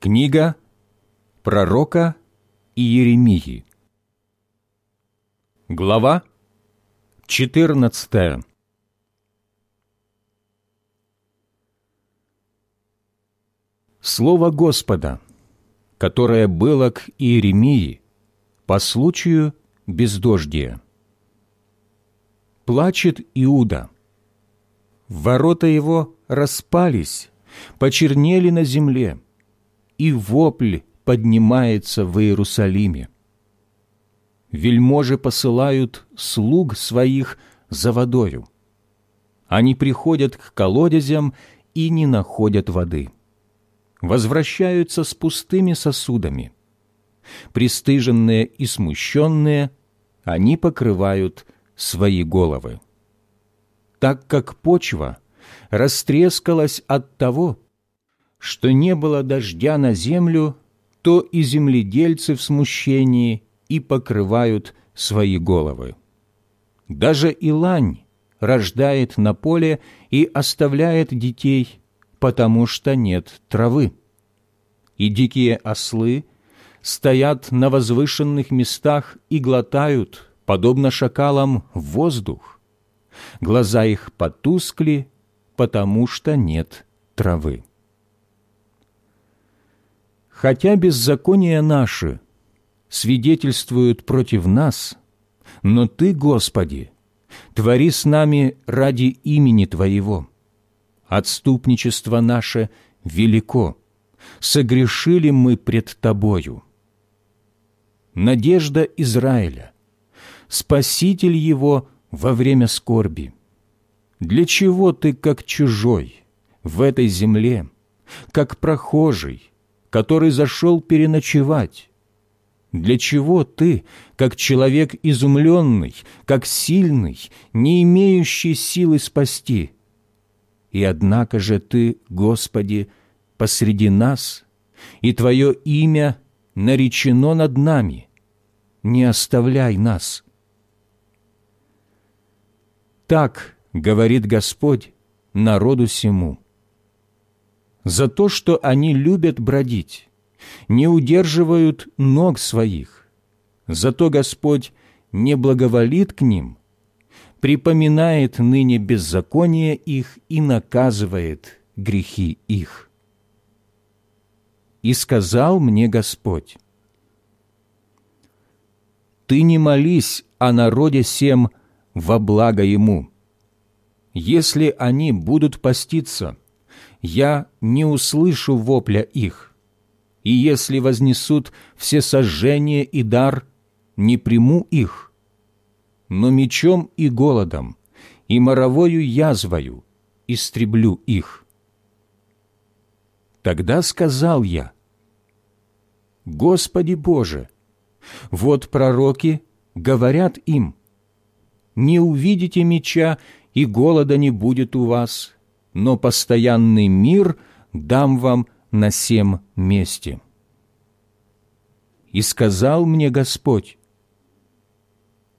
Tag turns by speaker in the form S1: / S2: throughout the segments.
S1: Книга пророка Иеремии. Глава 14. Слово Господа, которое было к Иеремии по случаю бездождия. Плачет Иуда. Ворота его распались, почернели на земле, и вопль поднимается в Иерусалиме. Вельможи посылают слуг своих за водою. Они приходят к колодезям и не находят воды. Возвращаются с пустыми сосудами. Пристыженные и смущенные, они покрывают свои головы. Так как почва растрескалась от того, что не было дождя на землю, то и земледельцы в смущении и покрывают свои головы. Даже и лань рождает на поле и оставляет детей, потому что нет травы. И дикие ослы стоят на возвышенных местах и глотают, подобно шакалам, воздух. Глаза их потускли, потому что нет травы. Хотя беззакония наши свидетельствуют против нас, но Ты, Господи, твори с нами ради имени Твоего. Отступничество наше велико, согрешили мы пред Тобою. Надежда Израиля, Спаситель его во время скорби. Для чего ты, как чужой, в этой земле, как прохожий, который зашел переночевать? Для чего ты, как человек изумленный, как сильный, не имеющий силы спасти? И однако же ты, Господи, посреди нас, и Твое имя наречено над нами. Не оставляй нас. Так говорит Господь народу сему за то, что они любят бродить, не удерживают ног своих. Зато Господь не благоволит к ним, припоминает ныне беззаконие их и наказывает грехи их. И сказал мне Господь, «Ты не молись о народе всем во благо ему. Если они будут поститься, — я не услышу вопля их, и если вознесут все сожжения и дар, не приму их. Но мечом и голодом, и моровою язвою истреблю их. Тогда сказал я, «Господи Боже, вот пророки говорят им, не увидите меча, и голода не будет у вас, но постоянный мир дам вам на всем месте. И сказал мне Господь,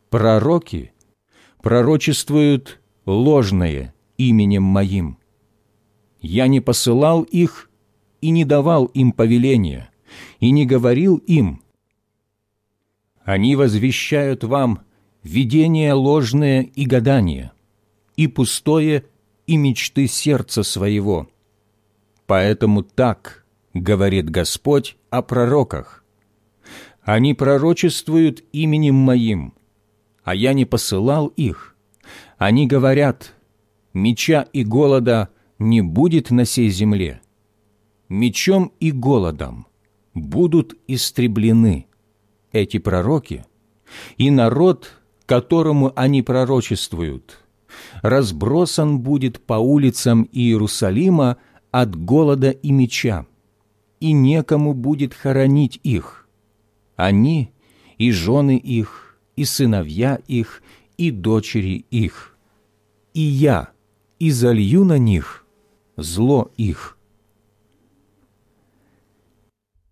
S1: пророки пророчествуют ложное именем Моим. Я не посылал их и не давал им повеления, и не говорил им. Они возвещают вам видение ложное и гадание, и пустое и мечты сердца своего. Поэтому так говорит Господь о пророках. Они пророчествуют именем Моим, а я не посылал их. Они говорят, меча и голода не будет на сей земле. Мечом и голодом будут истреблены эти пророки, и народ, которому они пророчествуют, разбросан будет по улицам Иерусалима от голода и меча, и некому будет хоронить их. Они и жены их, и сыновья их, и дочери их. И я изолью на них зло их.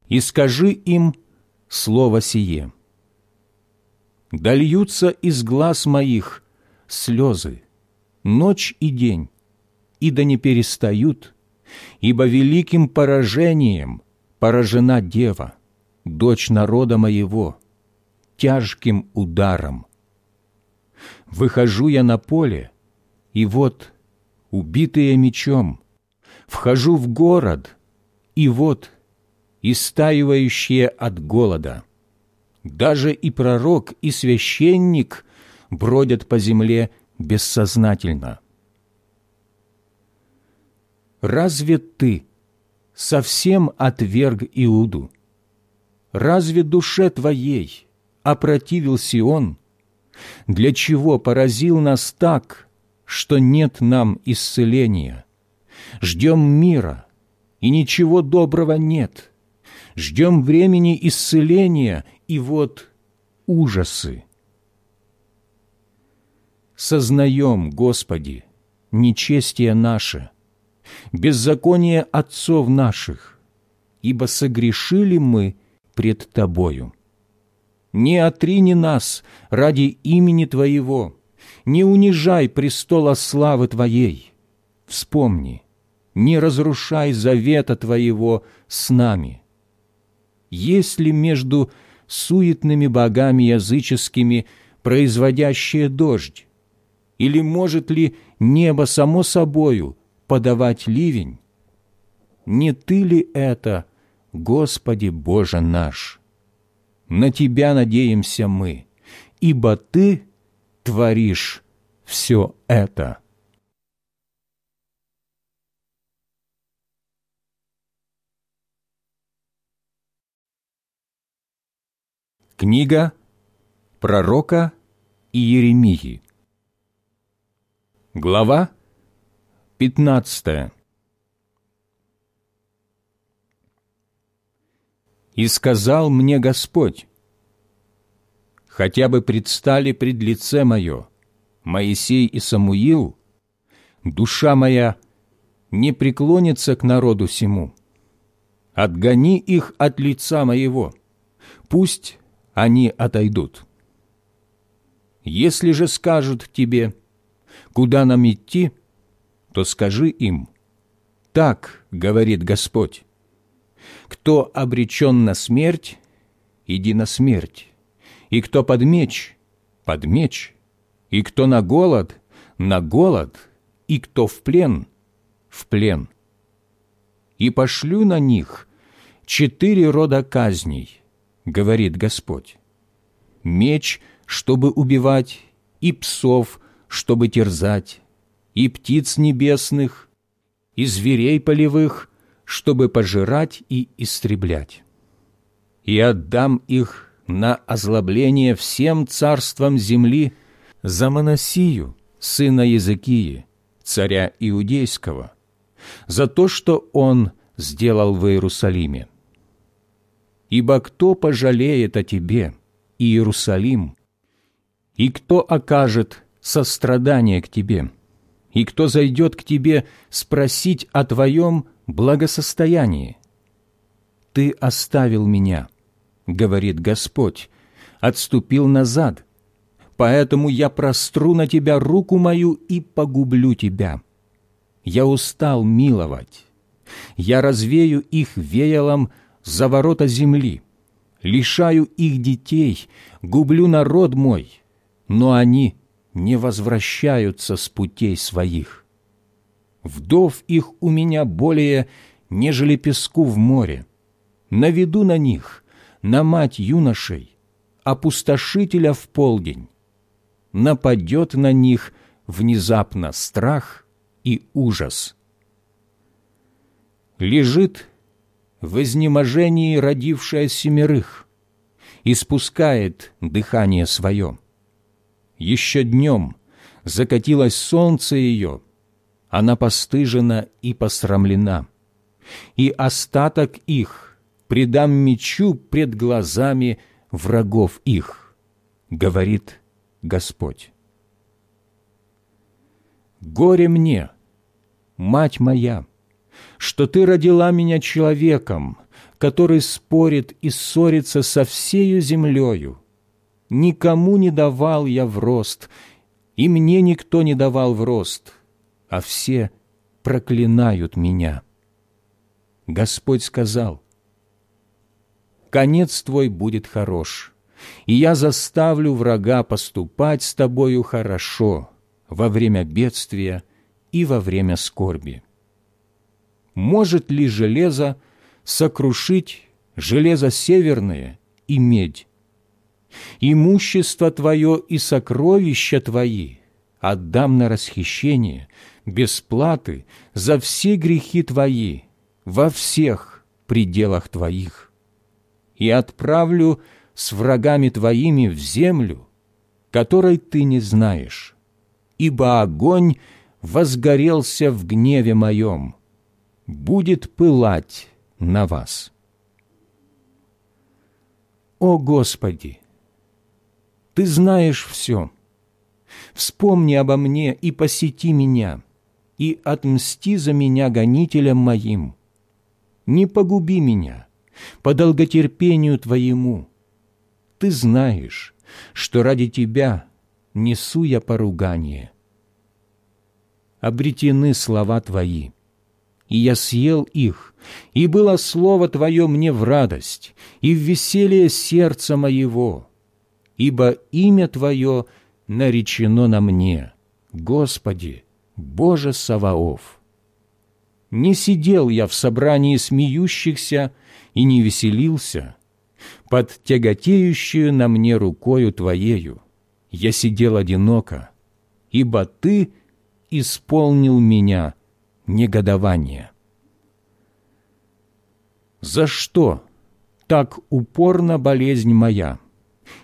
S1: И скажи им слово сие. Дольются из глаз моих слезы, ночь и день, и да не перестают, ибо великим поражением поражена дева, дочь народа моего, тяжким ударом. Выхожу я на поле, и вот, убитые мечом, вхожу в город, и вот, истаивающие от голода. Даже и пророк, и священник бродят по земле бессознательно. Разве ты совсем отверг Иуду? Разве душе твоей опротивился он? Для чего поразил нас так, что нет нам исцеления? Ждем мира, и ничего доброго нет. Ждем времени исцеления, и вот ужасы. Сознаем, Господи, нечестие наше, беззаконие отцов наших, ибо согрешили мы пред Тобою. Не отрини нас ради имени Твоего, не унижай престола славы Твоей. Вспомни, не разрушай завета Твоего с нами. Есть ли между суетными богами языческими производящие дождь? Или может ли небо само собою подавать ливень? Не Ты ли это, Господи Боже наш? На Тебя надеемся мы, ибо Ты творишь все это». Книга пророка Иеремии. Глава 15. «И сказал мне Господь, хотя бы предстали пред лице мое Моисей и Самуил, душа моя не преклонится к народу сему. Отгони их от лица моего, пусть они отойдут. Если же скажут тебе, куда нам идти, то скажи им, так говорит Господь, кто обречен на смерть, иди на смерть, и кто под меч, под меч, и кто на голод, на голод, и кто в плен, в плен. И пошлю на них четыре рода казней, говорит Господь. Меч, чтобы убивать, и псов, чтобы терзать, и птиц небесных, и зверей полевых, чтобы пожирать и истреблять. И отдам их на озлобление всем царствам земли за Моносию, сына Языкии, царя Иудейского, за то, что он сделал в Иерусалиме. Ибо кто пожалеет о тебе, Иерусалим, и кто окажет сострадание к тебе, и кто зайдет к тебе спросить о твоем благосостоянии? Ты оставил меня, говорит Господь, отступил назад, поэтому я простру на тебя руку мою и погублю тебя. Я устал миловать, я развею их веялом за ворота земли, лишаю их детей, гублю народ мой, но они не возвращаются с путей своих. Вдов их у меня более, нежели песку в море. Наведу на них, на мать юношей, опустошителя в полдень. Нападет на них внезапно страх и ужас. Лежит в изнеможении родившая семерых, испускает дыхание свое. Еще днем закатилось солнце ее, она постыжена и посрамлена, и остаток их предам мечу пред глазами врагов их, говорит Господь. Горе мне, мать моя, что Ты родила меня человеком, который спорит и ссорится со всею землею. Никому не давал я в рост, и мне никто не давал в рост, а все проклинают меня. Господь сказал, конец твой будет хорош, и я заставлю врага поступать с тобою хорошо во время бедствия и во время скорби. Может ли железо сокрушить железо северное и медь? Имущество твое и сокровища твои отдам на расхищение, без платы, за все грехи твои, во всех пределах твоих. И отправлю с врагами твоими в землю, которой ты не знаешь, ибо огонь возгорелся в гневе моем, будет пылать на вас. О Господи! Ты знаешь все. Вспомни обо мне и посети меня, и отмсти за меня гонителям моим. Не погуби меня по долготерпению Твоему. Ты знаешь, что ради Тебя несу я поругание. Обретены слова Твои, и я съел их, и было Слово Твое мне в радость, и в веселье сердца моего» ибо имя Твое наречено на мне, Господи, Боже Саваоф. Не сидел я в собрании смеющихся и не веселился, под тяготеющую на мне рукою Твоею. Я сидел одиноко, ибо Ты исполнил меня негодование. За что так упорна болезнь моя?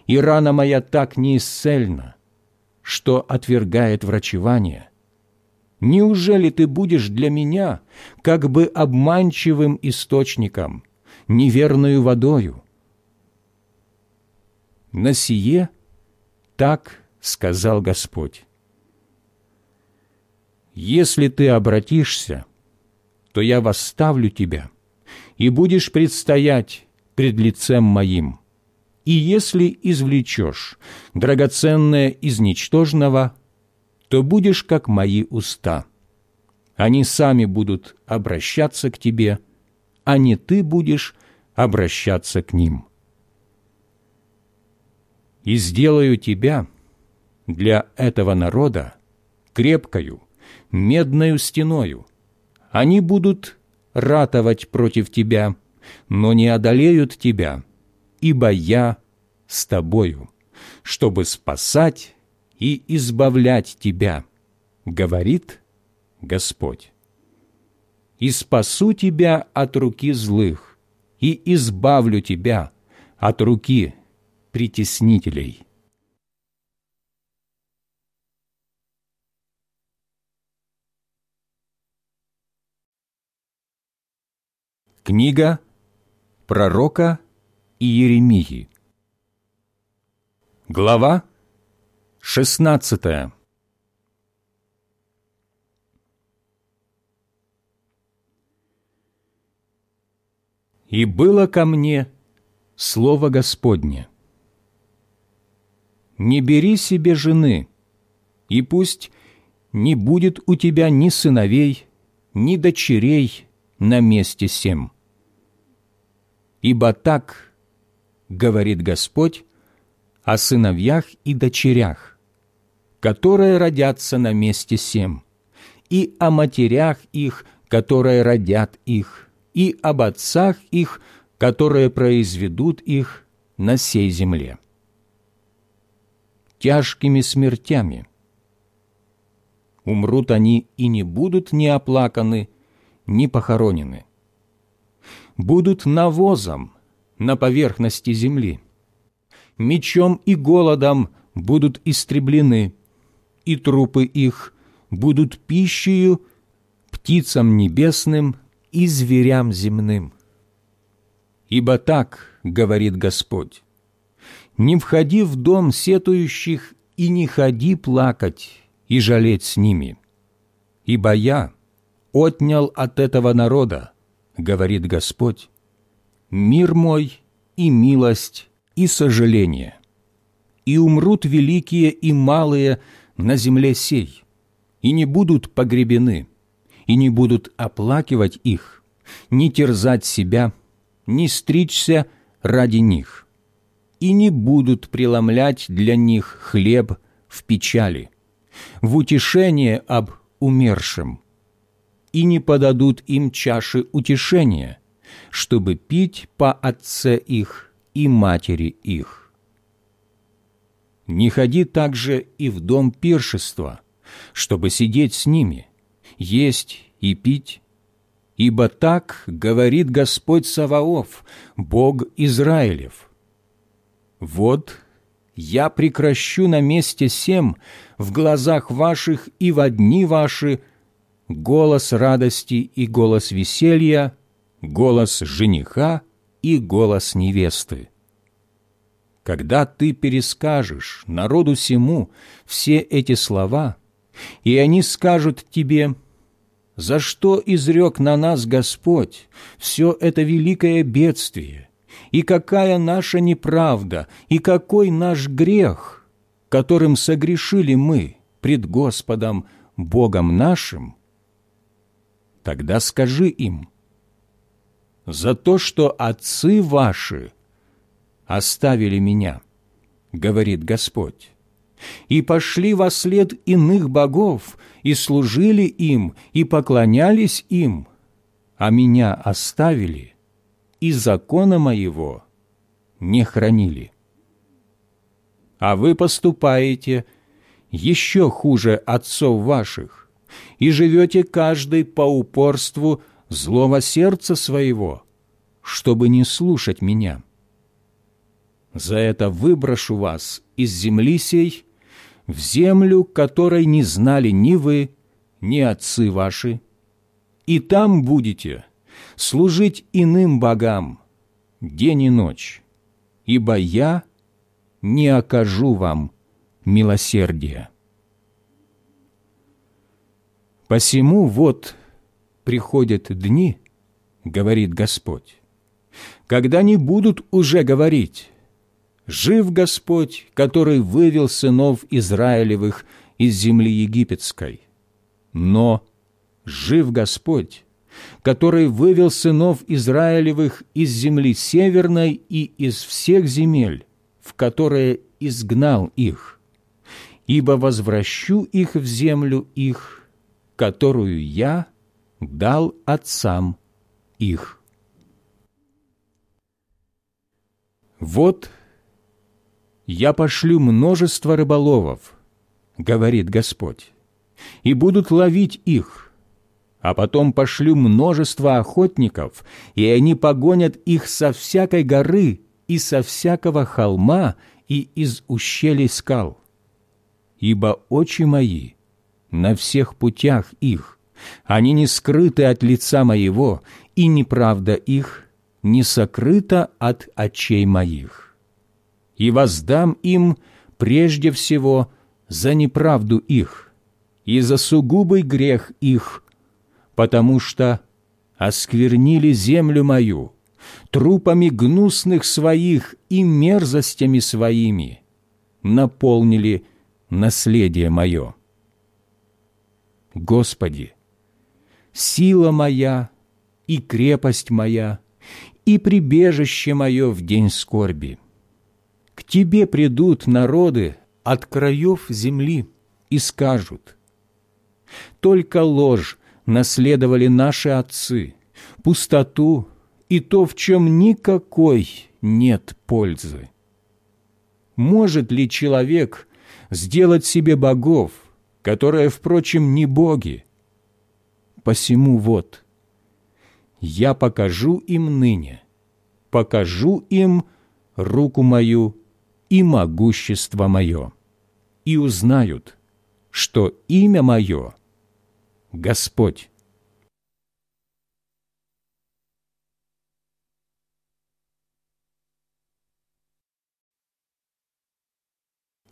S1: И рана моя так неисцельна, что отвергает врачевание. Неужели ты будешь для меня как бы обманчивым источником, неверную водою? На сие так сказал Господь. Если ты обратишься, то я восставлю тебя, и будешь предстоять пред лицем моим и если извлечешь драгоценное из ничтожного, то будешь как мои уста. Они сами будут обращаться к тебе, а не ты будешь обращаться к ним. И сделаю тебя для этого народа крепкою, медною стеною. Они будут ратовать против тебя, но не одолеют тебя, ибо я с тобою, чтобы спасать и избавлять тебя, говорит Господь. И спасу тебя от руки злых, и избавлю тебя от руки притеснителей». Книга пророка Иеремии. Глава 16 «И было ко мне слово Господне. Не бери себе жены, и пусть не будет у тебя ни сыновей, ни дочерей на месте сем. Ибо так говорит Господь, о сыновьях и дочерях, которые родятся на месте сем, и о матерях их, которые родят их, и об отцах их, которые произведут их на сей земле. Тяжкими смертями. Умрут они и не будут ни оплаканы, ни похоронены. Будут навозом на поверхности земли. Мечом и голодом будут истреблены, и трупы их будут пищею птицам небесным и зверям земным. Ибо так говорит Господь, не входи в дом сетующих и не ходи плакать и жалеть с ними. Ибо я отнял от этого народа, говорит Господь, мир мой и милость и сожаление. И умрут великие и малые на земле сей, и не будут погребены, и не будут оплакивать их, не терзать себя, не стричься ради них, и не будут преломлять для них хлеб в печали, в утешение об умершем, и не подадут им чаши утешения, чтобы пить по отце их и матери их. Не ходи также и в дом пиршества, чтобы сидеть с ними, есть и пить, ибо так говорит Господь Саваоф, Бог Израилев. Вот я прекращу на месте сем в глазах ваших и в дни ваши голос радости и голос веселья, голос жениха и голос невесты. Когда ты перескажешь народу сему все эти слова, и они скажут тебе, «За что изрек на нас Господь все это великое бедствие?» и какая наша неправда, и какой наш грех, которым согрешили мы пред Господом Богом нашим, тогда скажи им, «За то, что отцы ваши оставили меня, — говорит Господь, — и пошли во след иных богов, и служили им, и поклонялись им, а меня оставили, и закона моего не хранили. А вы поступаете еще хуже отцов ваших и живете каждый по упорству злого сердца своего, чтобы не слушать меня. За это выброшу вас из земли сей в землю, которой не знали ни вы, ни отцы ваши, и там будете – служить иным богам день и ночь, ибо я не окажу вам милосердия. Посему вот приходят дни, говорит Господь, когда не будут уже говорить, «Жив Господь, который вывел сынов Израилевых из земли египетской», но «Жив Господь, который вывел сынов Израилевых из земли северной и из всех земель, в которые изгнал их, ибо возвращу их в землю их, которую я дал отцам их. Вот я пошлю множество рыболовов, говорит Господь, и будут ловить их, а потом пошлю множество охотников, и они погонят их со всякой горы и со всякого холма и из ущелий скал. Ибо очи мои на всех путях их, они не скрыты от лица моего, и неправда их не сокрыта от очей моих. И воздам им прежде всего за неправду их, и за сугубый грех их, потому что осквернили землю мою трупами гнусных своих и мерзостями своими, наполнили наследие мое. Господи, сила моя и крепость моя, и прибежище мое в день скорби. К Тебе придут народы от краев земли и скажут, «Только ложь наследовали наши отцы, пустоту и то, в чем никакой нет пользы. Может ли человек сделать себе богов, которые, впрочем, не боги? Посему вот, я покажу им ныне, покажу им руку мою и могущество мое, и узнают, что имя мое — Господь.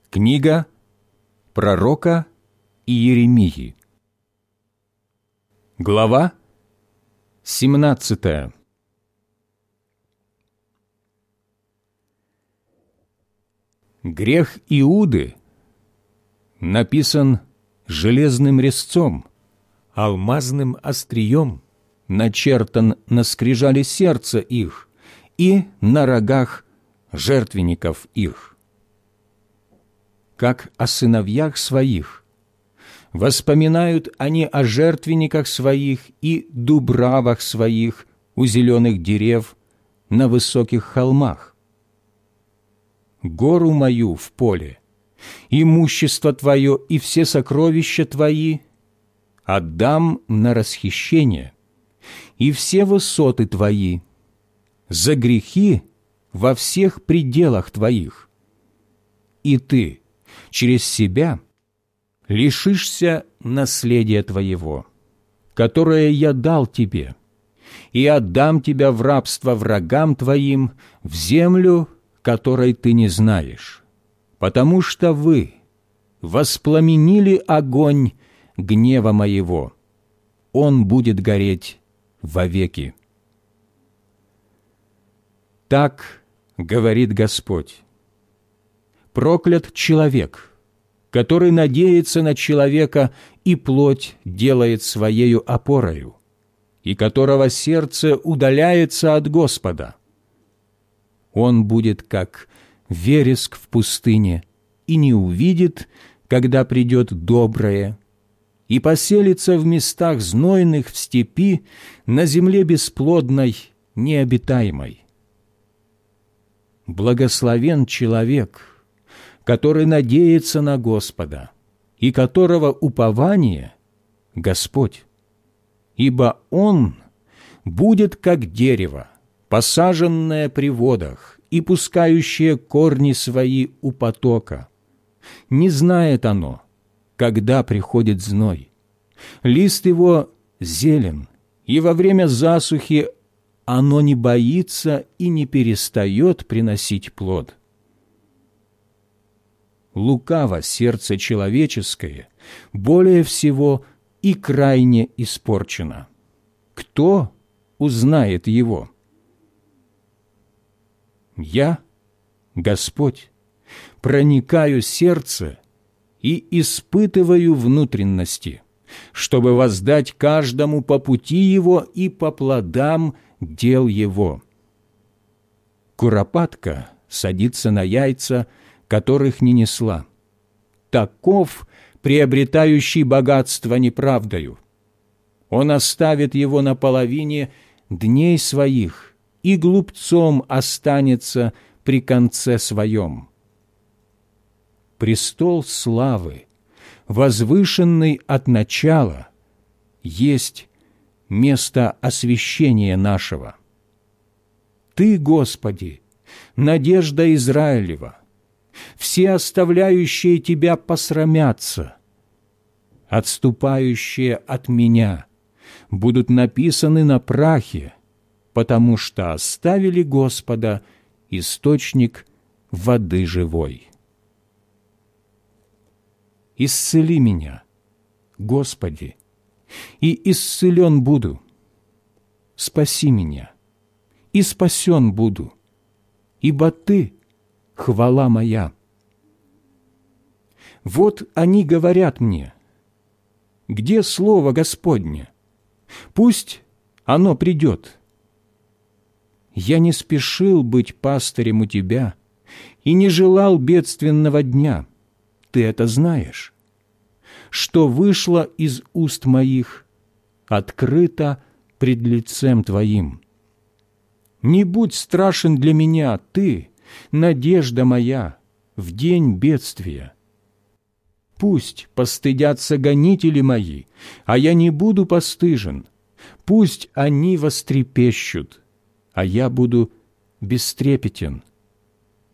S1: Книга пророка Иеремии. Глава 17. Грех Иуды написан железным резцом – алмазным острием начертан на скрижали сердца их и на рогах жертвенников их. Как о сыновьях своих, воспоминают они о жертвенниках своих и дубравах своих у зеленых дерев на высоких холмах. Гору мою в поле, имущество твое и все сокровища твои отдам на расхищение, и все высоты твои за грехи во всех пределах твоих. И ты через себя лишишься наследия твоего, которое я дал тебе, и отдам тебя в рабство врагам твоим в землю, которой ты не знаешь, потому что вы воспламенили огонь гнева моего, он будет гореть вовеки. Так говорит Господь. Проклят человек, который надеется на человека и плоть делает своею опорою, и которого сердце удаляется от Господа. Он будет как вереск в пустыне и не увидит, когда придет доброе, и поселится в местах знойных в степи, на земле бесплодной, необитаемой. Благословен человек, который надеется на Господа и которого упование — Господь, ибо Он будет как дерево, посаженное при водах и пускающее корни свои у потока. Не знает оно, когда приходит зной. Лист его зелен, и во время засухи оно не боится и не перестает приносить плод. Лукаво сердце человеческое более всего и крайне испорчено. Кто узнает его? Я, Господь, проникаю сердце и испытываю внутренности, чтобы воздать каждому по пути его и по плодам дел его. Куропатка садится на яйца, которых не несла. Таков приобретающий богатство неправдою. Он оставит его на половине дней своих и глупцом останется при конце своем престол славы, возвышенный от начала, есть место освящения нашего. Ты, Господи, надежда Израилева, все оставляющие Тебя посрамятся, отступающие от Меня будут написаны на прахе, потому что оставили Господа источник воды живой исцели меня, Господи, и исцелен буду. Спаси меня, и спасен буду, ибо Ты — хвала моя. Вот они говорят мне, где Слово Господне? Пусть оно придет. Я не спешил быть пастырем у Тебя и не желал бедственного дня. Ты это знаешь что вышло из уст моих, открыто пред лицем Твоим. Не будь страшен для меня, Ты, надежда моя, в день бедствия. Пусть постыдятся гонители мои, а я не буду постыжен. Пусть они вострепещут, а я буду бестрепетен.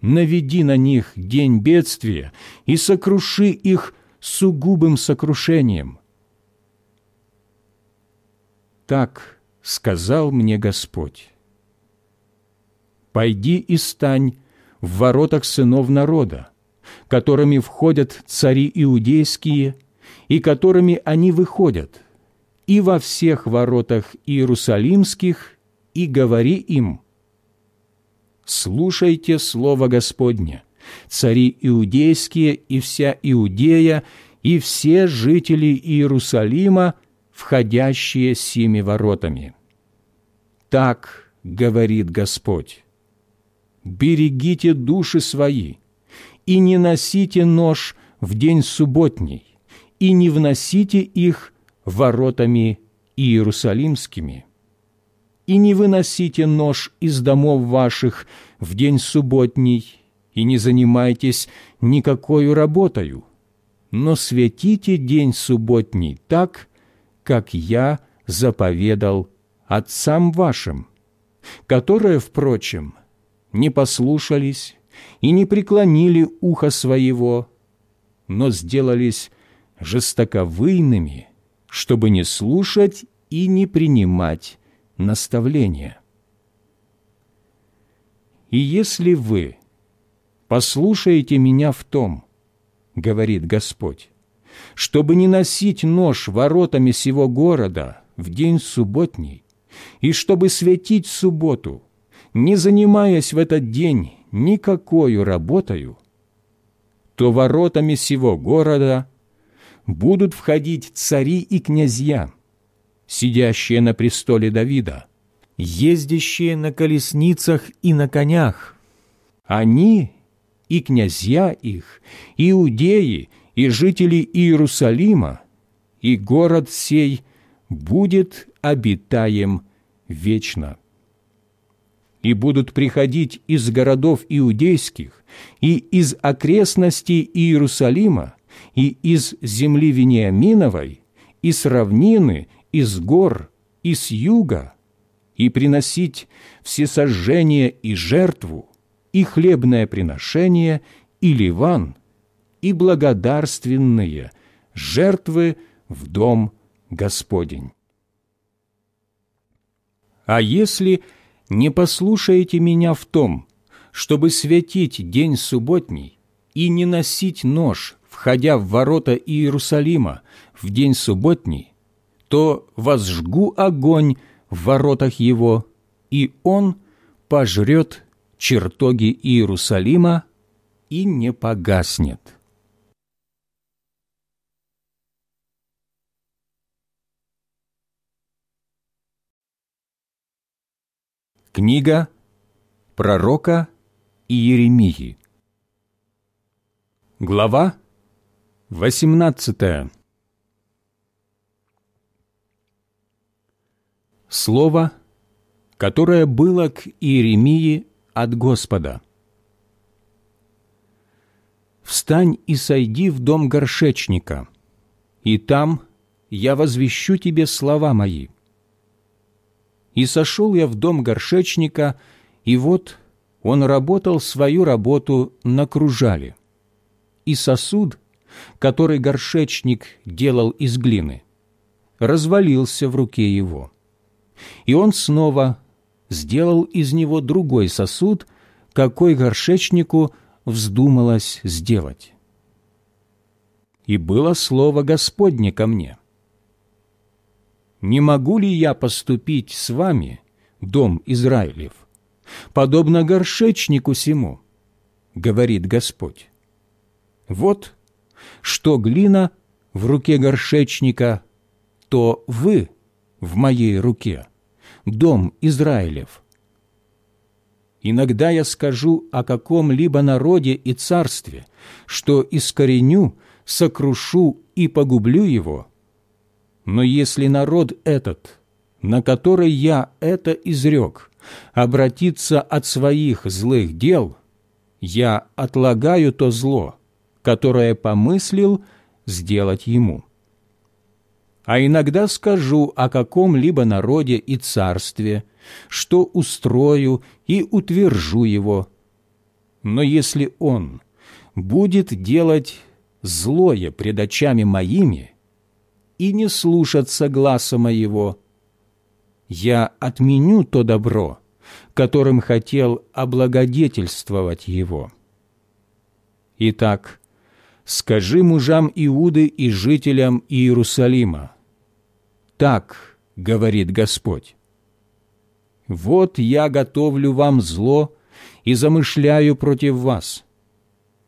S1: Наведи на них день бедствия и сокруши их сугубым сокрушением. Так сказал мне Господь. «Пойди и стань в воротах сынов народа, которыми входят цари иудейские и которыми они выходят, и во всех воротах иерусалимских, и говори им, «Слушайте слово Господне, цари иудейские и вся Иудея, и все жители Иерусалима, входящие сими воротами. Так говорит Господь. Берегите души свои, и не носите нож в день субботний, и не вносите их воротами иерусалимскими, и не выносите нож из домов ваших в день субботний, и не занимайтесь никакой работою, но святите день субботний так, как я заповедал отцам вашим, которые, впрочем, не послушались и не преклонили ухо своего, но сделались жестоковыйными, чтобы не слушать и не принимать наставления. И если вы послушаете меня в том, говорит Господь, чтобы не носить нож воротами сего города в день субботний, и чтобы светить субботу, не занимаясь в этот день никакою работою, то воротами сего города будут входить цари и князья, сидящие на престоле Давида, ездящие на колесницах и на конях. Они и князья их, иудеи, и жители Иерусалима, и город сей будет обитаем вечно. И будут приходить из городов иудейских и из окрестностей Иерусалима и из земли Вениаминовой, и с равнины, из гор, и с юга, и приносить всесожжение и жертву, и хлебное приношение, и ливан, и благодарственные жертвы в дом Господень. А если не послушаете меня в том, чтобы святить день субботний и не носить нож, входя в ворота Иерусалима в день субботний, то возжгу огонь в воротах его, и он пожрет чертоги Иерусалима и не погаснет. Книга пророка Иеремии Глава 18 Слово, которое было к Иеремии от Господа. «Встань и сойди в дом горшечника, и там я возвещу тебе слова мои». И сошел я в дом горшечника, и вот он работал свою работу на кружале. И сосуд, который горшечник делал из глины, развалился в руке его. И он снова сделал из него другой сосуд, какой горшечнику вздумалось сделать. И было слово Господне ко мне. «Не могу ли я поступить с вами, дом Израилев, подобно горшечнику сему?» — говорит Господь. «Вот, что глина в руке горшечника, то вы в моей руке» дом Израилев. Иногда я скажу о каком-либо народе и царстве, что искореню, сокрушу и погублю его. Но если народ этот, на который я это изрек, обратится от своих злых дел, я отлагаю то зло, которое помыслил сделать ему а иногда скажу о каком-либо народе и царстве, что устрою и утвержу его. Но если он будет делать злое пред очами моими и не слушаться гласа моего, я отменю то добро, которым хотел облагодетельствовать его. Итак, скажи мужам Иуды и жителям Иерусалима, так говорит Господь. Вот я готовлю вам зло и замышляю против вас.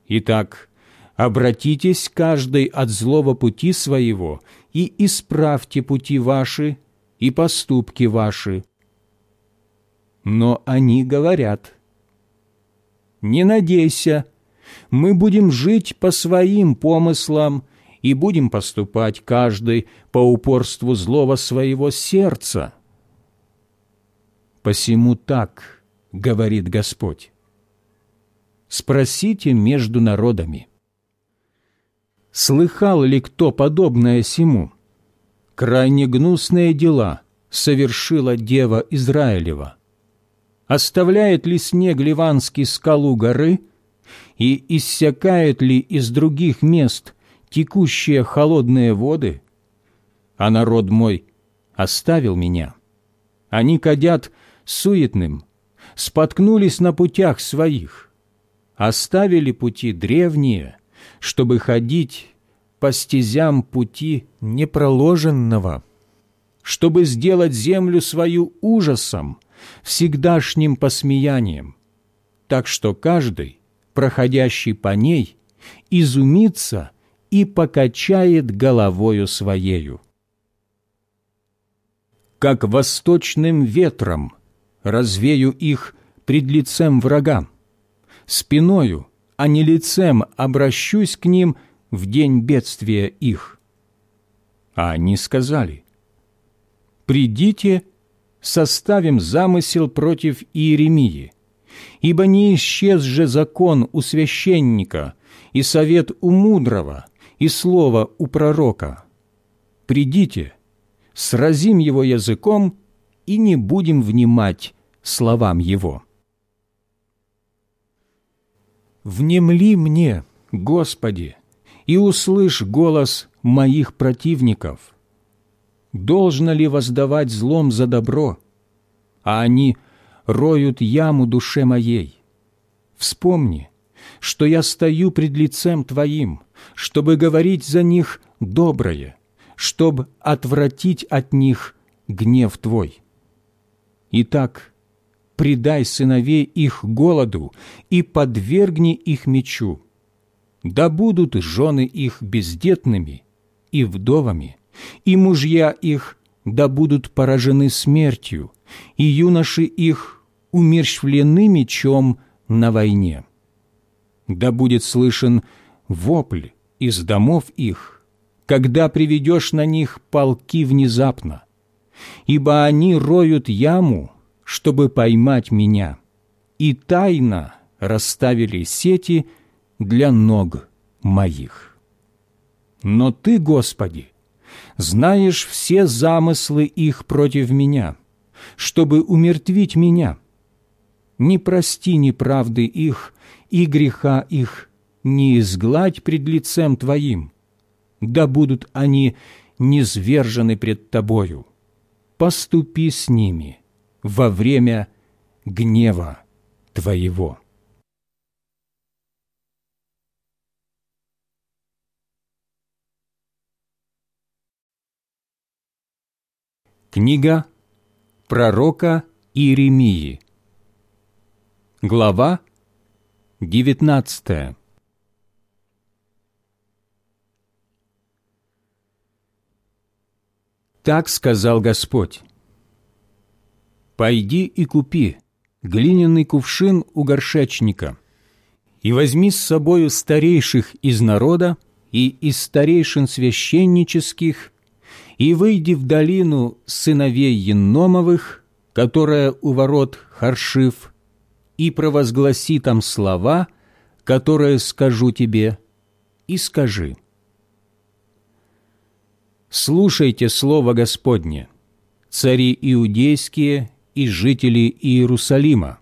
S1: Итак, обратитесь каждый от злого пути своего и исправьте пути ваши и поступки ваши. Но они говорят, не надейся, мы будем жить по своим помыслам и будем поступать каждый по упорству злого своего сердца. Посему так говорит Господь. Спросите между народами. Слыхал ли кто подобное сему? Крайне гнусные дела совершила дева Израилева. Оставляет ли снег ливанский скалу горы и иссякает ли из других мест текущие холодные воды? А народ мой оставил меня. Они кадят суетным, споткнулись на путях своих, оставили пути древние, чтобы ходить по стезям пути непроложенного, чтобы сделать землю свою ужасом, всегдашним посмеянием, так что каждый, проходящий по ней, изумится и покачает головою своею. Как восточным ветром развею их пред лицем врага, спиною, а не лицем обращусь к ним в день бедствия их. А они сказали, «Придите, составим замысел против Иеремии, ибо не исчез же закон у священника и совет у мудрого, и слово у пророка. Придите, сразим его языком и не будем внимать словам его. Внемли мне, Господи, и услышь голос моих противников. Должно ли воздавать злом за добро, а они роют яму душе моей? Вспомни, что я стою пред лицем Твоим, чтобы говорить за них доброе, чтобы отвратить от них гнев Твой. Итак, предай сыновей их голоду и подвергни их мечу. Да будут жены их бездетными и вдовами, и мужья их да будут поражены смертью, и юноши их умерщвлены мечом на войне. Да будет слышен вопль из домов их, когда приведешь на них полки внезапно, ибо они роют яму, чтобы поймать меня, и тайно расставили сети для ног моих. Но Ты, Господи, знаешь все замыслы их против меня, чтобы умертвить меня. Не прости неправды их и греха их, не изгладь пред лицем Твоим, да будут они низвержены пред Тобою поступи с ними во время гнева Твоего. Книга пророка Иеремии Глава девятнадцатая Так сказал Господь. «Пойди и купи глиняный кувшин у горшечника, и возьми с собою старейших из народа и из старейшин священнических, и выйди в долину сыновей Еномовых, которая у ворот Харшив, и провозгласи там слова, которые скажу тебе, и скажи – Слушайте слово Господне, цари иудейские и жители Иерусалима.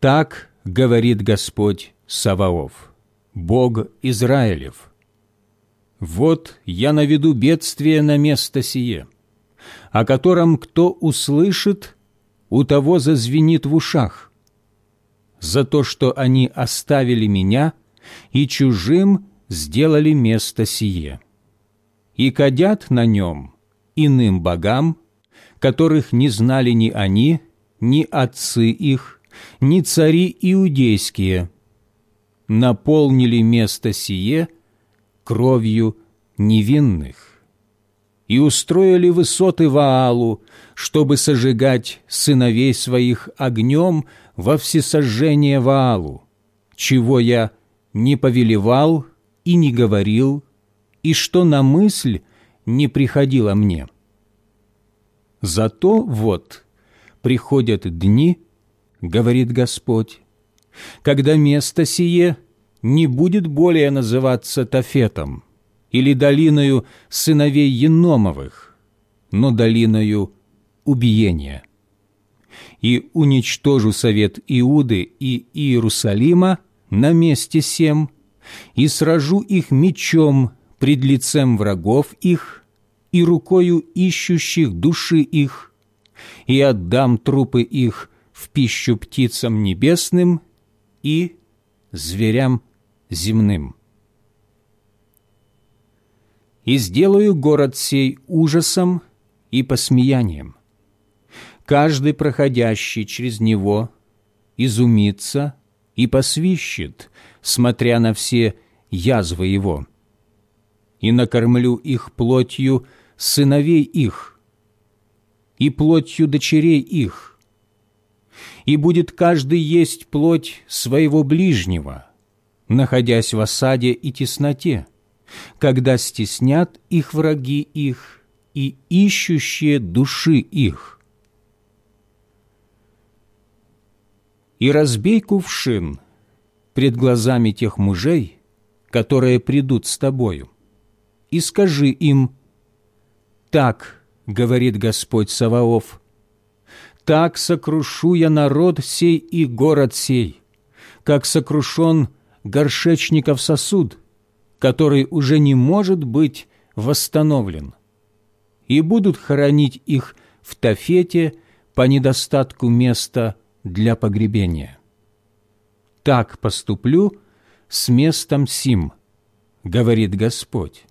S1: Так говорит Господь Саваоф, Бог Израилев. Вот я наведу бедствие на место сие, о котором кто услышит, у того зазвенит в ушах, за то, что они оставили меня и чужим сделали место сие и кадят на нем иным богам, которых не знали ни они, ни отцы их, ни цари иудейские, наполнили место сие кровью невинных. и устроили высоты Ваалу, чтобы сожигать сыновей своих огнем во всесожжение Ваалу, чего я не повелевал и не говорил, и что на мысль не приходило мне. Зато вот приходят дни, говорит Господь, когда место сие не будет более называться Тафетом или долиною сыновей Еномовых, но долиною убиения. И уничтожу совет Иуды и Иерусалима на месте сем, и сражу их мечом пред лицем врагов их и рукою ищущих души их, и отдам трупы их в пищу птицам небесным и зверям земным. И сделаю город сей ужасом и посмеянием. Каждый проходящий через него изумится и посвищет, смотря на все язвы его. И накормлю их плотью сыновей их и плотью дочерей их, и будет каждый есть плоть своего ближнего, находясь в осаде и тесноте, когда стеснят их враги их и ищущие души их. И разбей кувшин пред глазами тех мужей, которые придут с тобою, и скажи им, «Так, — говорит Господь Саваоф, — так сокрушу я народ сей и город сей, как сокрушен горшечников сосуд, который уже не может быть восстановлен, и будут хоронить их в Тафете по недостатку места для погребения. Так поступлю с местом сим, говорит Господь,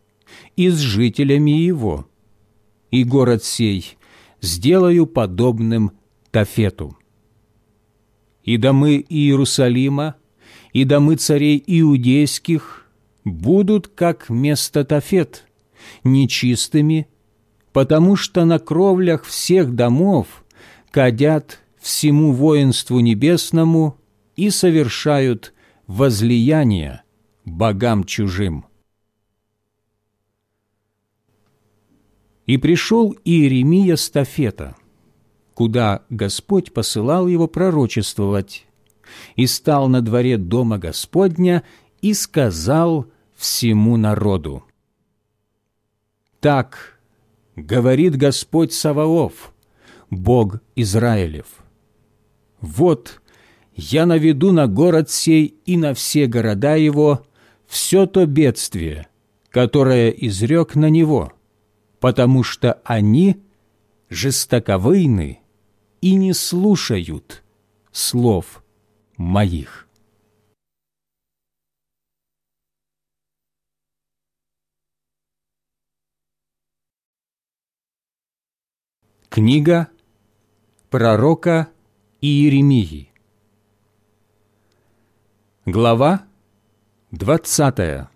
S1: и с жителями его, и город сей сделаю подобным Тафету. И домы Иерусалима, и домы царей иудейских будут как место Тафет, нечистыми, потому что на кровлях всех домов кадят всему воинству небесному и совершают возлияние богам чужим. И пришел Иеремия с Тафета, куда Господь посылал его пророчествовать, и стал на дворе дома Господня и сказал всему народу. «Так говорит Господь Саваоф, Бог Израилев. Вот я наведу на город сей и на все города его все то бедствие, которое изрек на него, потому что они жестоковыйны и не слушают слов моих. Книга пророка Иеремии Глава двадцатая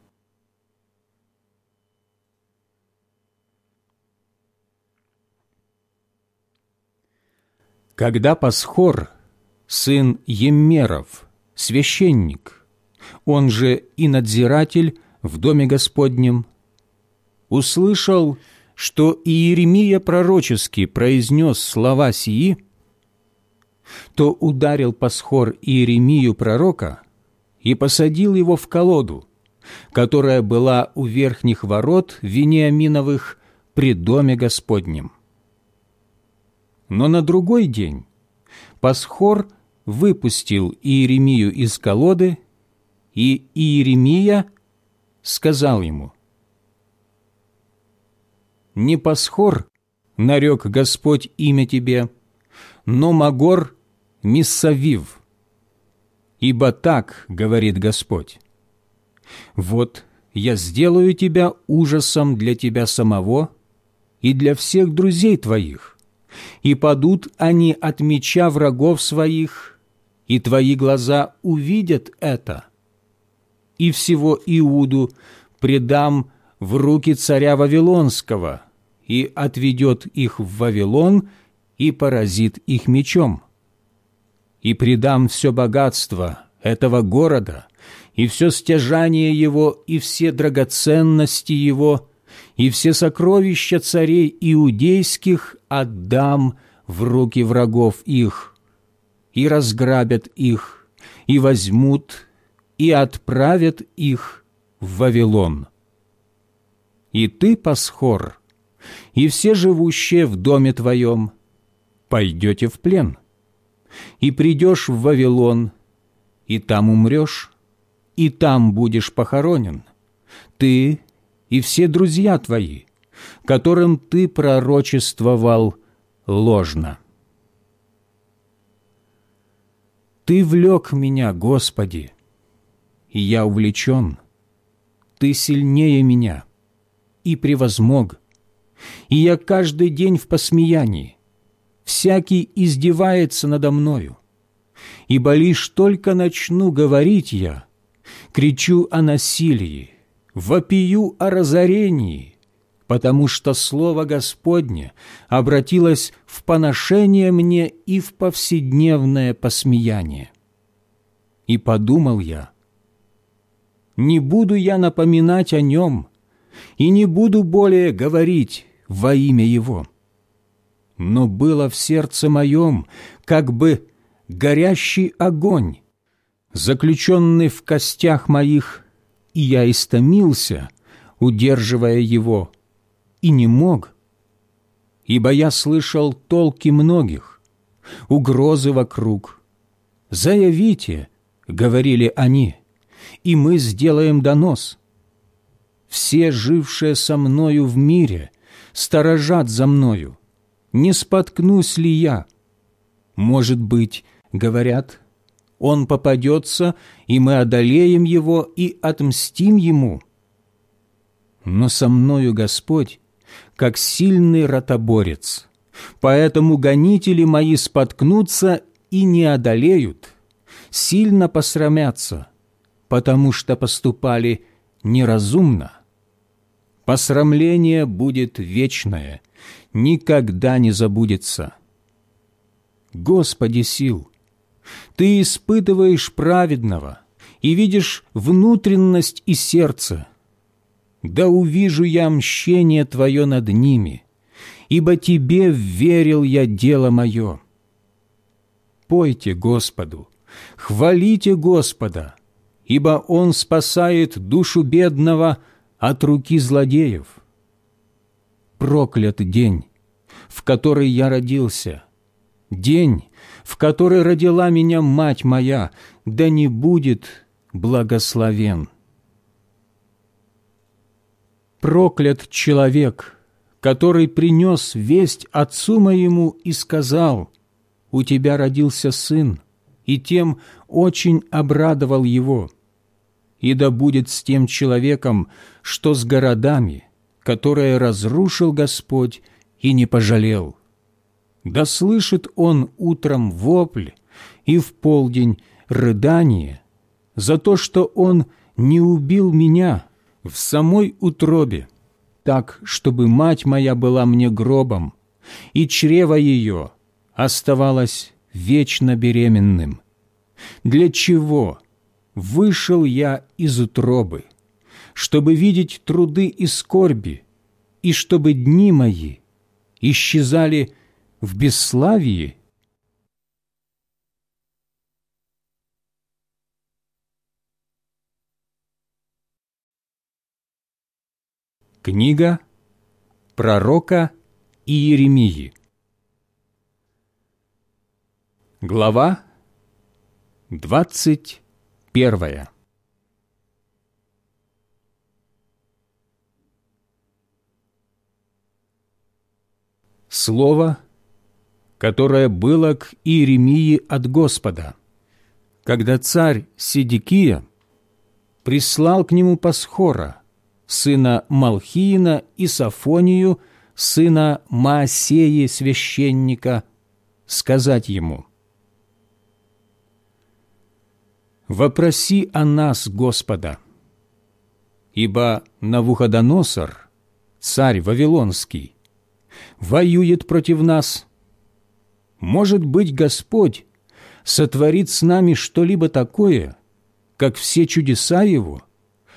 S1: Когда Пасхор, сын Еммеров, священник, он же и надзиратель в Доме Господнем, услышал, что Иеремия пророчески произнес слова сии, то ударил Пасхор Иеремию пророка и посадил его в колоду, которая была у верхних ворот Вениаминовых при Доме Господнем. Но на другой день Пасхор выпустил Иеремию из колоды, и Иеремия сказал ему – не Пасхор, нарек Господь имя тебе, но Магор Миссавив. Ибо так говорит Господь. Вот я сделаю тебя ужасом для тебя самого и для всех друзей твоих, и падут они от меча врагов своих, и твои глаза увидят это. И всего Иуду предам в руки царя Вавилонского, и отведет их в Вавилон и поразит их мечом. И предам все богатство этого города, и все стяжание его, и все драгоценности его, и все сокровища царей иудейских отдам в руки врагов их, и разграбят их, и возьмут, и отправят их в Вавилон. И ты, Пасхор, и все живущие в доме твоем, пойдете в плен, и придешь в Вавилон, и там умрешь, и там будешь похоронен, ты и все друзья твои, которым ты пророчествовал ложно. Ты влек меня, Господи, и я увлечен. Ты сильнее меня и превозмог, и я каждый день в посмеянии. Всякий издевается надо мною, ибо лишь только начну говорить я, кричу о насилии, вопию о разорении, потому что Слово Господне обратилось в поношение мне и в повседневное посмеяние. И подумал я, не буду я напоминать о нем и не буду более говорить во имя его. Но было в сердце моем как бы горящий огонь, заключенный в костях моих, и я истомился, удерживая его, и не мог, ибо я слышал толки многих, угрозы вокруг. «Заявите», — говорили они, — и мы сделаем донос. Все, жившие со мною в мире, сторожат за мною. Не споткнусь ли я? Может быть, говорят, он попадется, и мы одолеем его и отмстим ему. Но со мною Господь, как сильный ротоборец, поэтому гонители мои споткнутся и не одолеют, сильно посрамятся, потому что поступали неразумно. Посрамление будет вечное, никогда не забудется. Господи сил, Ты испытываешь праведного и видишь внутренность и сердце. Да увижу я мщение Твое над ними, ибо Тебе верил я дело мое. Пойте Господу, хвалите Господа, ибо Он спасает душу бедного от руки злодеев. Проклят день, в который я родился, день, в который родила меня мать моя, да не будет благословен. Проклят человек, который принес весть отцу моему и сказал, «У тебя родился сын», и тем очень обрадовал его и да будет с тем человеком, что с городами, которые разрушил Господь и не пожалел. Да слышит он утром вопль и в полдень рыдание за то, что он не убил меня в самой утробе, так, чтобы мать моя была мне гробом, и чрево ее оставалось вечно беременным. Для чего?» вышел я из утробы, чтобы видеть труды и скорби, и чтобы дни мои исчезали в бесславии. Книга пророка Иеремии Глава двадцать Первое. Слово, которое было к Иеремии от Господа, когда царь Сидикия прислал к нему Пасхора, сына Малхиина и Сафонию, сына Маасеи, священника, сказать ему – вопроси о нас Господа. Ибо Навуходоносор, царь Вавилонский, воюет против нас. Может быть, Господь сотворит с нами что-либо такое, как все чудеса Его,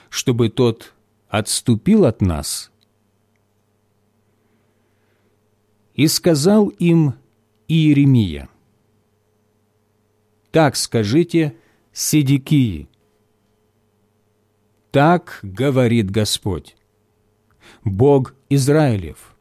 S1: чтобы Тот отступил от нас. И сказал им Иеремия, «Так скажите Седекии, так говорит Господь, Бог Израилев.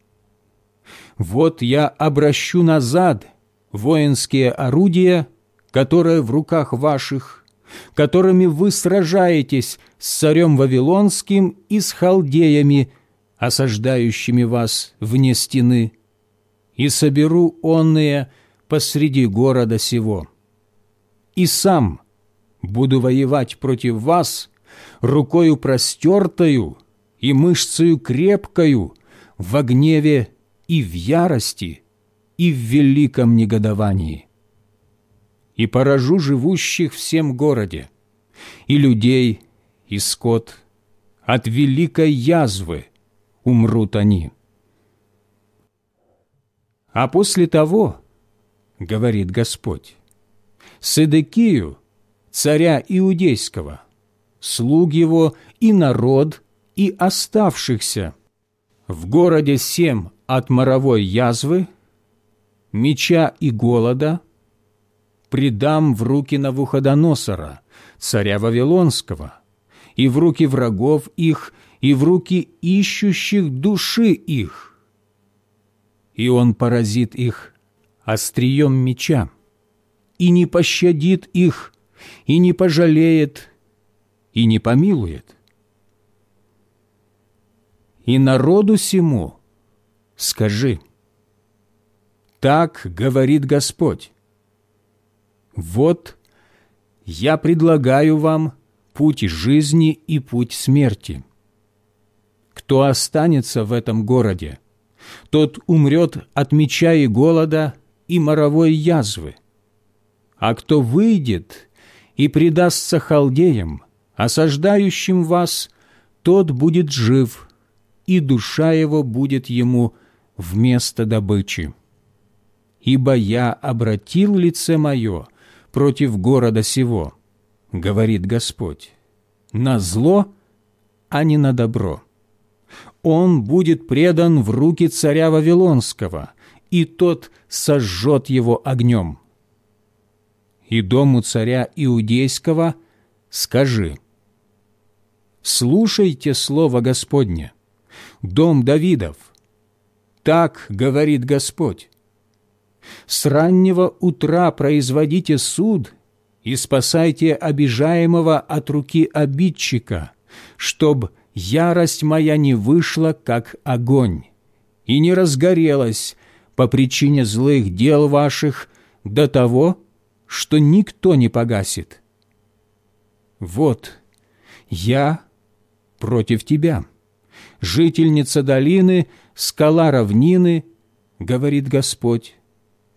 S1: Вот я обращу назад воинские орудия, которые в руках ваших, которыми вы сражаетесь с царем Вавилонским и с халдеями, осаждающими вас вне стены, и соберу онные посреди города сего. И сам буду воевать против вас рукою простертою и мышцею крепкою, в гневе и в ярости, и в великом негодовании. И поражу живущих всем городе, и людей, и скот, от великой язвы умрут они. А после того, говорит Господь, Седекию, царя Иудейского, слуг его и народ, и оставшихся. В городе семь от моровой язвы, меча и голода, предам в руки Навуходоносора, царя Вавилонского, и в руки врагов их, и в руки ищущих души их. И он поразит их острием меча, и не пощадит их, и не пожалеет, и не помилует. И народу сему скажи, так говорит Господь, вот я предлагаю вам путь жизни и путь смерти. Кто останется в этом городе, тот умрет от меча и голода и моровой язвы. А кто выйдет и предастся халдеям, осаждающим вас, тот будет жив, и душа его будет ему вместо добычи. Ибо я обратил лице мое против города сего, говорит Господь, на зло, а не на добро. Он будет предан в руки царя Вавилонского, и тот сожжет его огнем. И дому царя Иудейского – скажи, «Слушайте слово Господне, дом Давидов, так говорит Господь. С раннего утра производите суд и спасайте обижаемого от руки обидчика, чтоб ярость моя не вышла, как огонь, и не разгорелась по причине злых дел ваших до того, что никто не погасит. «Вот, я против тебя, жительница долины, скала равнины, — говорит Господь, —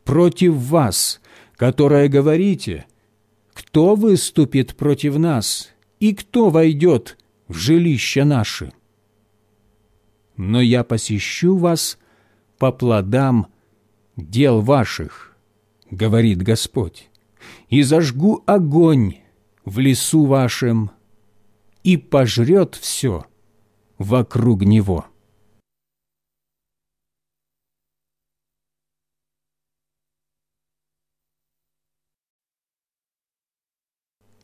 S1: против вас, которая говорите, кто выступит против нас и кто войдет в жилище наше? Но я посещу вас по плодам дел ваших, — говорит Господь, — и зажгу огонь в лесу вашем и пожрет все вокруг него».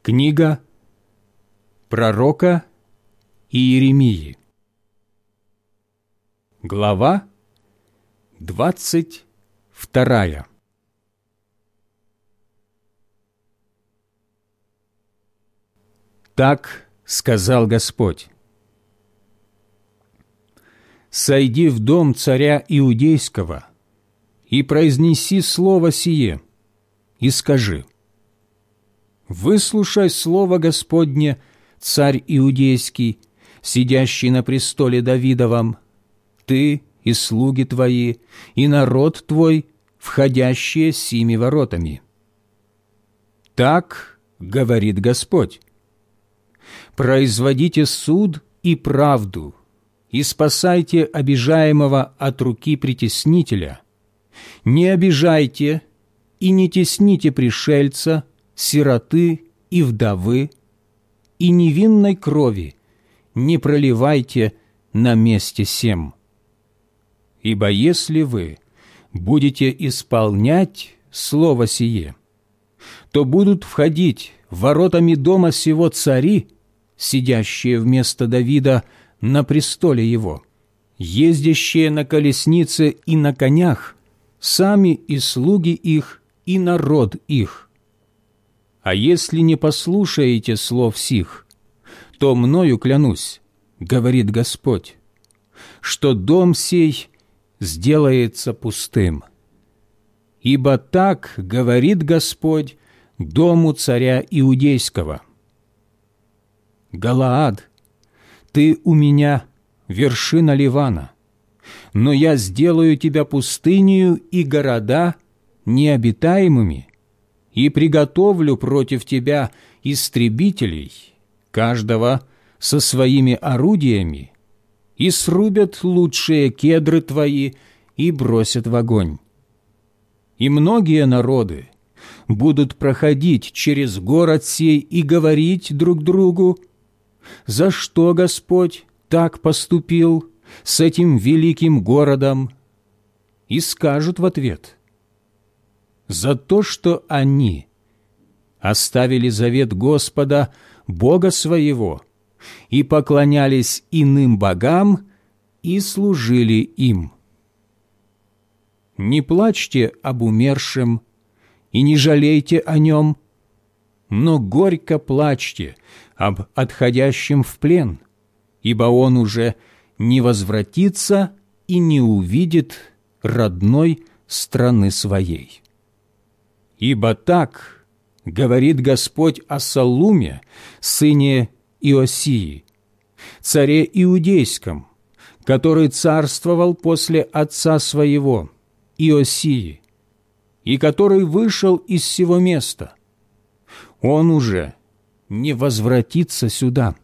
S1: Книга пророка Иеремии Глава двадцать вторая Так сказал Господь. «Сойди в дом царя Иудейского и произнеси слово сие, и скажи, «Выслушай слово Господне, царь Иудейский, сидящий на престоле Давидовом, ты и слуги твои, и народ твой, входящие сими воротами». Так говорит Господь производите суд и правду, и спасайте обижаемого от руки притеснителя. Не обижайте и не тесните пришельца, сироты и вдовы, и невинной крови не проливайте на месте сем. Ибо если вы будете исполнять Слово сие, то будут входить воротами дома сего цари, сидящие вместо Давида на престоле его, ездящие на колеснице и на конях, сами и слуги их, и народ их. А если не послушаете слов сих, то мною клянусь, говорит Господь, что дом сей сделается пустым. Ибо так говорит Господь дому царя Иудейского. Галаад, ты у меня вершина Ливана, но я сделаю тебя пустынею и города необитаемыми, и приготовлю против тебя истребителей, каждого со своими орудиями, и срубят лучшие кедры твои и бросят в огонь. И многие народы будут проходить через город сей и говорить друг другу, «За что Господь так поступил с этим великим городом?» И скажут в ответ, «За то, что они оставили завет Господа, Бога своего, и поклонялись иным богам и служили им». Не плачьте об умершем и не жалейте о нем, но горько плачьте об отходящем в плен, ибо он уже не возвратится и не увидит родной страны своей. Ибо так говорит Господь о Салуме, сыне Иосии, царе Иудейском, который царствовал после отца своего, Иосии, и который вышел из сего места. Он уже не возвратится сюда,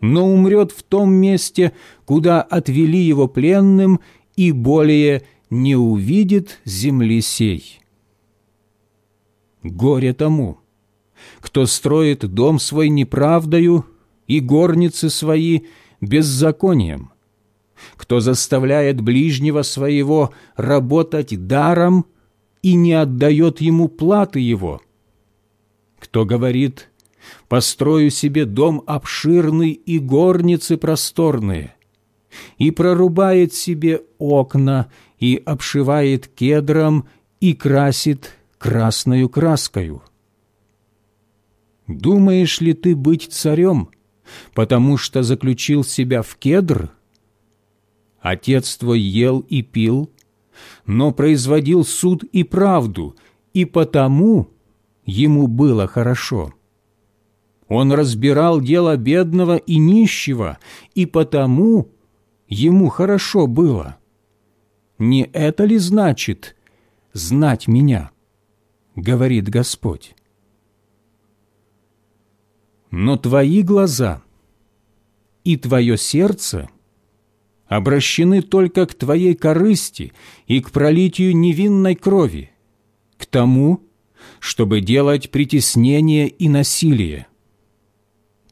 S1: но умрет в том месте, куда отвели его пленным, и более не увидит земли сей. Горе тому, кто строит дом свой неправдою и горницы свои беззаконием, кто заставляет ближнего своего работать даром и не отдает ему платы его, кто говорит построю себе дом обширный и горницы просторные, и прорубает себе окна, и обшивает кедром, и красит красною краскою. Думаешь ли ты быть царем, потому что заключил себя в кедр? Отец твой ел и пил, но производил суд и правду, и потому ему было хорошо. Он разбирал дело бедного и нищего, и потому ему хорошо было. Не это ли значит знать меня, говорит Господь? Но твои глаза и твое сердце обращены только к твоей корысти и к пролитию невинной крови, к тому, чтобы делать притеснение и насилие.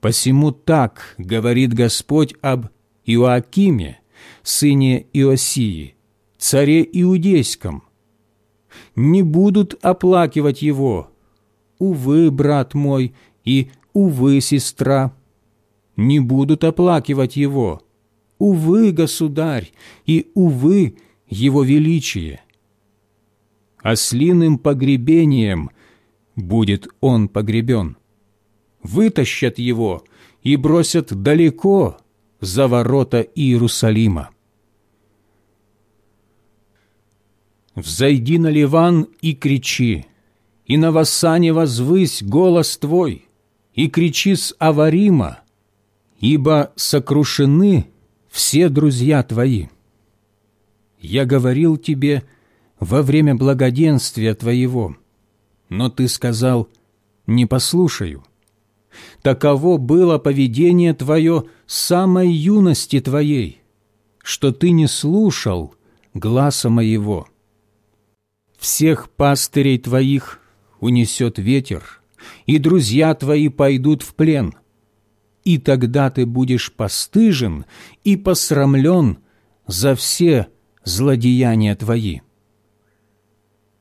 S1: Посему так говорит Господь об Иоакиме, сыне Иосии, царе Иудейском. Не будут оплакивать его. Увы, брат мой, и увы, сестра. Не будут оплакивать его. Увы, государь, и увы, его величие. Ослиным погребением будет он погребен вытащат его и бросят далеко за ворота Иерусалима. «Взойди на Ливан и кричи, и на Вассане возвысь голос твой, и кричи с Аварима, ибо сокрушены все друзья твои. Я говорил тебе во время благоденствия твоего, но ты сказал, не послушаю. Таково было поведение твое самой юности твоей, что ты не слушал гласа моего. Всех пастырей твоих унесет ветер, и друзья твои пойдут в плен, и тогда ты будешь постыжен и посрамлен за все злодеяния твои.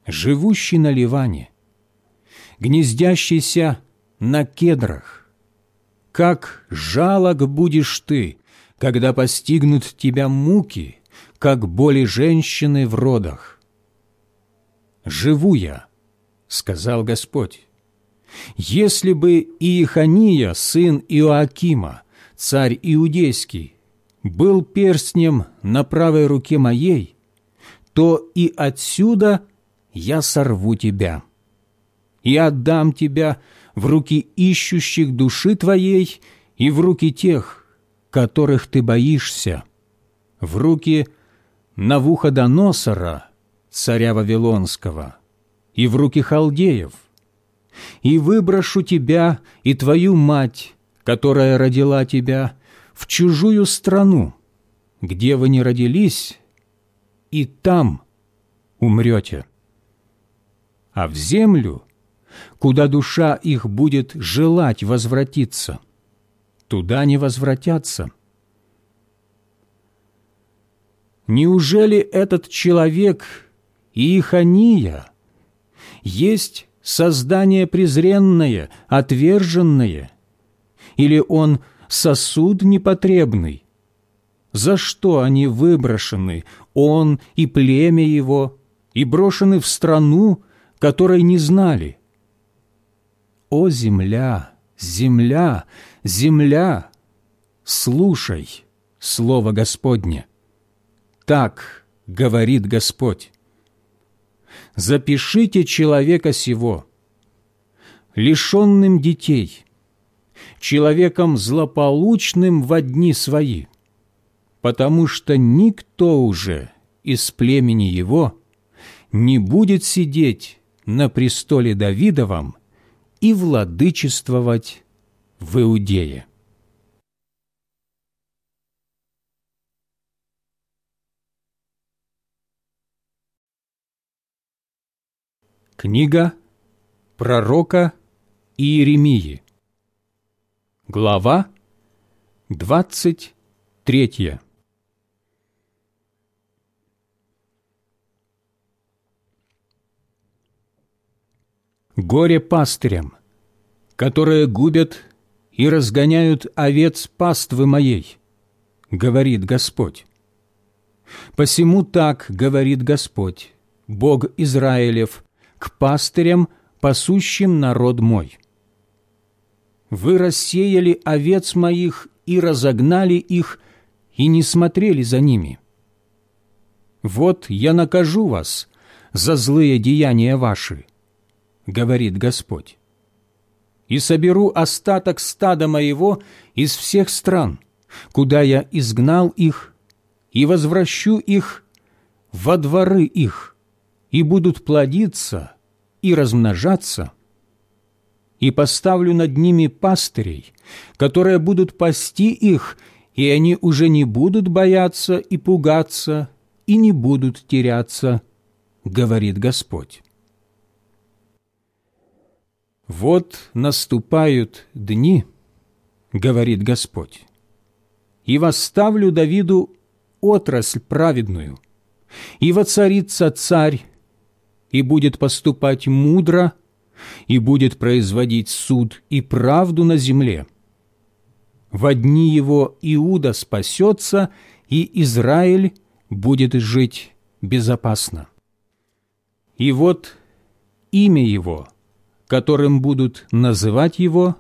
S1: Живущий на Ливане, гнездящийся на кедрах, как жалок будешь ты, когда постигнут тебя муки, как боли женщины в родах. «Живу я», — сказал Господь, «если бы Иехания, сын Иоакима, царь Иудейский, был перстнем на правой руке моей, то и отсюда я сорву тебя и отдам тебя в руки ищущих души твоей и в руки тех, которых ты боишься, в руки Навуходоносора, царя Вавилонского, и в руки халдеев, и выброшу тебя и твою мать, которая родила тебя, в чужую страну, где вы не родились, и там умрете. А в землю, куда душа их будет желать возвратиться, туда не возвратятся. Неужели этот человек Иехания есть создание презренное, отверженное, или он сосуд непотребный? За что они выброшены, он и племя его, и брошены в страну, которой не знали? О, земля, земля, земля, слушай Слово Господне. Так говорит Господь. Запишите человека сего, лишенным детей, человеком злополучным во дни свои, потому что никто уже из племени его не будет сидеть на престоле Давидовом и владычествовать в Иудее. Книга пророка Иеремии Глава двадцать третья Горе пастырям, которые губят и разгоняют овец паствы моей, говорит Господь. Посему так говорит Господь, Бог Израилев, к пастырям, пасущим народ мой. Вы рассеяли овец моих и разогнали их, и не смотрели за ними. Вот я накажу вас за злые деяния ваши, говорит Господь и соберу остаток стада моего из всех стран, куда я изгнал их, и возвращу их во дворы их, и будут плодиться и размножаться, и поставлю над ними пастырей, которые будут пасти их, и они уже не будут бояться и пугаться, и не будут теряться, говорит Господь. «Вот наступают дни, — говорит Господь, — и восставлю Давиду отрасль праведную, и воцарится царь, и будет поступать мудро, и будет производить суд и правду на земле. В дни его Иуда спасется, и Израиль будет жить безопасно. И вот имя его — которым будут называть его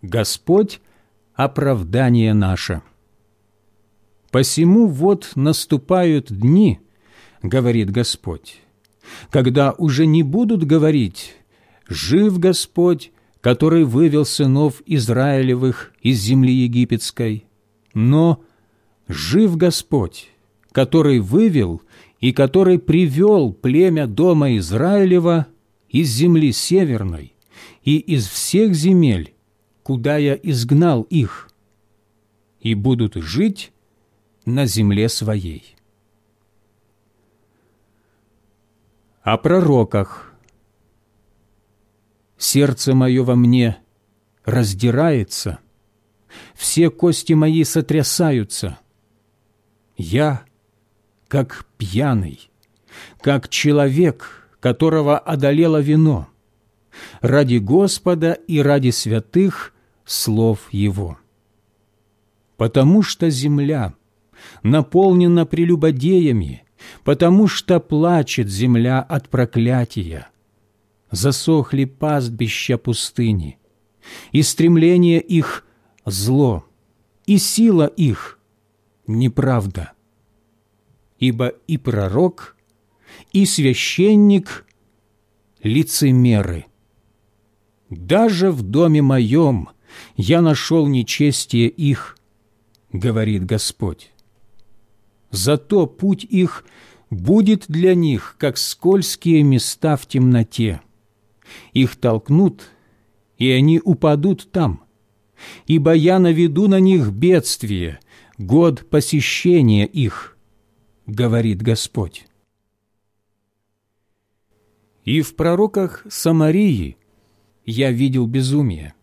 S1: «Господь – оправдание наше». «Посему вот наступают дни, – говорит Господь, – когда уже не будут говорить «Жив Господь, который вывел сынов Израилевых из земли египетской», но «Жив Господь, который вывел и который привел племя дома Израилева из земли северной и из всех земель, куда я изгнал их, и будут жить на земле своей. О пророках. Сердце мое во мне раздирается, все кости мои сотрясаются. Я, как пьяный, как человек, которого одолело вино, ради Господа и ради святых слов Его. Потому что земля наполнена прелюбодеями, потому что плачет земля от проклятия. Засохли пастбища пустыни, и стремление их – зло, и сила их – неправда. Ибо и пророк, и священник – лицемеры. Даже в доме моем я нашел нечестие их, говорит Господь. Зато путь их будет для них, как скользкие места в темноте. Их толкнут, и они упадут там, ибо я наведу на них бедствие, год посещения их, говорит Господь. И в пророках Самарии я видел безумие.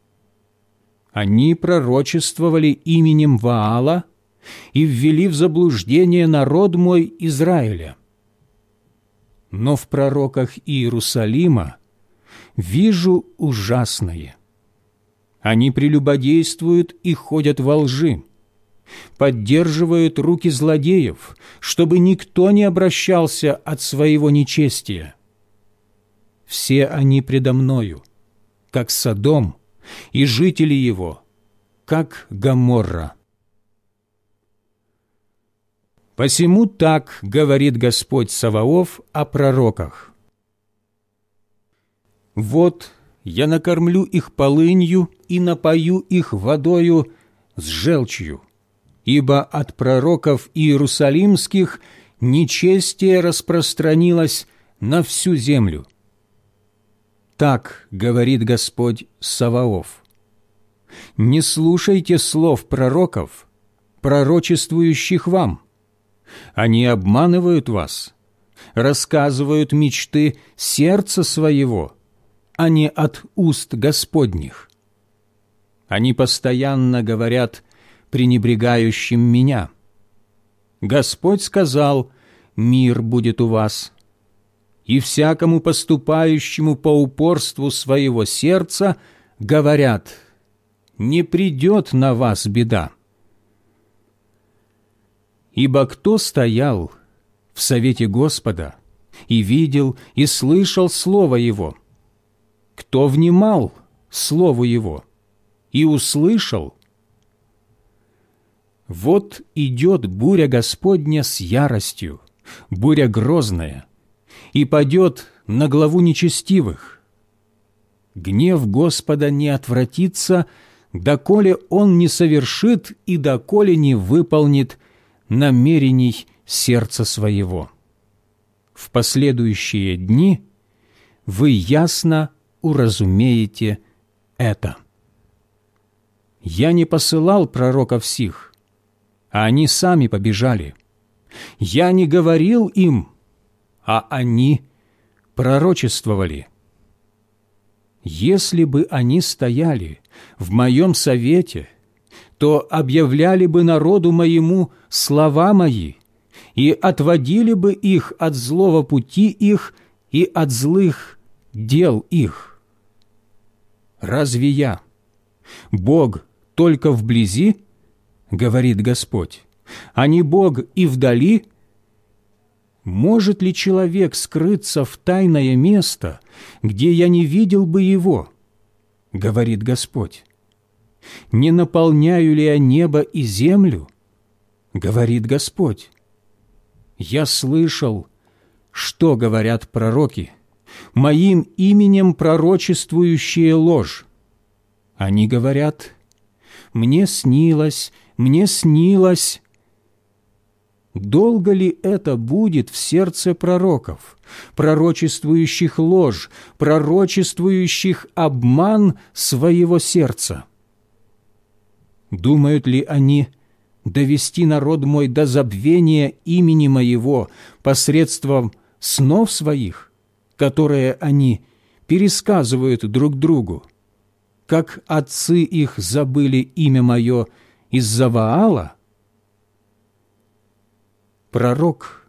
S1: Они пророчествовали именем Ваала и ввели в заблуждение народ мой Израиля. Но в пророках Иерусалима вижу ужасное. Они прелюбодействуют и ходят во лжи, поддерживают руки злодеев, чтобы никто не обращался от своего нечестия. Все они предо мною, как Содом, и жители его, как Гоморра. Посему так говорит Господь Саваоф о пророках. «Вот я накормлю их полынью и напою их водою с желчью, ибо от пророков иерусалимских нечестие распространилось на всю землю». Так говорит Господь Саваоф. «Не слушайте слов пророков, пророчествующих вам» Они обманывают вас, рассказывают мечты сердца своего, а не от уст Господних. Они постоянно говорят пренебрегающим меня. Господь сказал, мир будет у вас. И всякому поступающему по упорству своего сердца говорят, не придет на вас беда. Ибо кто стоял в совете Господа и видел и слышал Слово Его? Кто внимал Слову Его и услышал? Вот идет буря Господня с яростью, буря грозная, и падет на главу нечестивых. Гнев Господа не отвратится, доколе Он не совершит и доколе не выполнит намерений сердца своего. В последующие дни вы ясно уразумеете это. Я не посылал пророков сих, а они сами побежали. Я не говорил им, а они пророчествовали. Если бы они стояли в моем совете – то объявляли бы народу моему слова мои и отводили бы их от злого пути их и от злых дел их. Разве я, Бог только вблизи, говорит Господь, а не Бог и вдали? Может ли человек скрыться в тайное место, где я не видел бы его, говорит Господь? Не наполняю ли я небо и землю? Говорит Господь. Я слышал, что говорят пророки, моим именем пророчествующие ложь. Они говорят, мне снилось, мне снилось. Долго ли это будет в сердце пророков, пророчествующих ложь, пророчествующих обман своего сердца? Думают ли они довести народ мой до забвения имени моего посредством снов своих, которые они пересказывают друг другу, как отцы их забыли имя мое из-за Ваала? Пророк,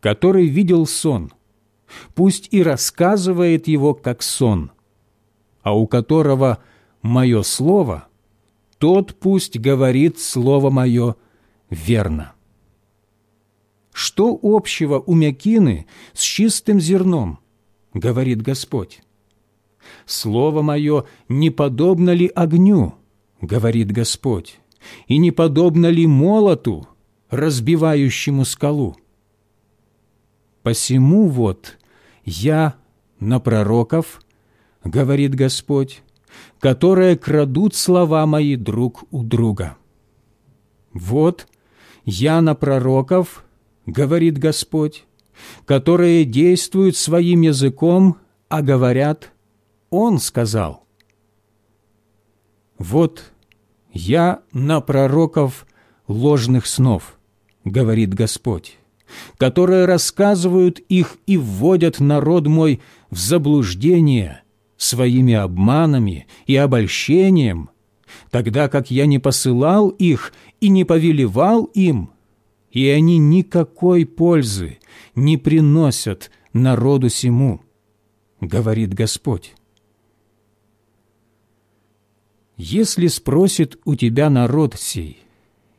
S1: который видел сон, пусть и рассказывает его как сон, а у которого мое слово, тот пусть говорит слово мое верно. Что общего у мякины с чистым зерном, говорит Господь? Слово мое не подобно ли огню, говорит Господь, и не подобно ли молоту, разбивающему скалу? Посему вот я на пророков, говорит Господь, которые крадут слова мои друг у друга. Вот я на пророков, говорит Господь, которые действуют своим языком, а говорят, Он сказал. Вот я на пророков ложных снов, говорит Господь, которые рассказывают их и вводят народ мой в заблуждение своими обманами и обольщением, тогда как я не посылал их и не повелевал им, и они никакой пользы не приносят народу сему, говорит Господь. Если спросит у тебя народ сей,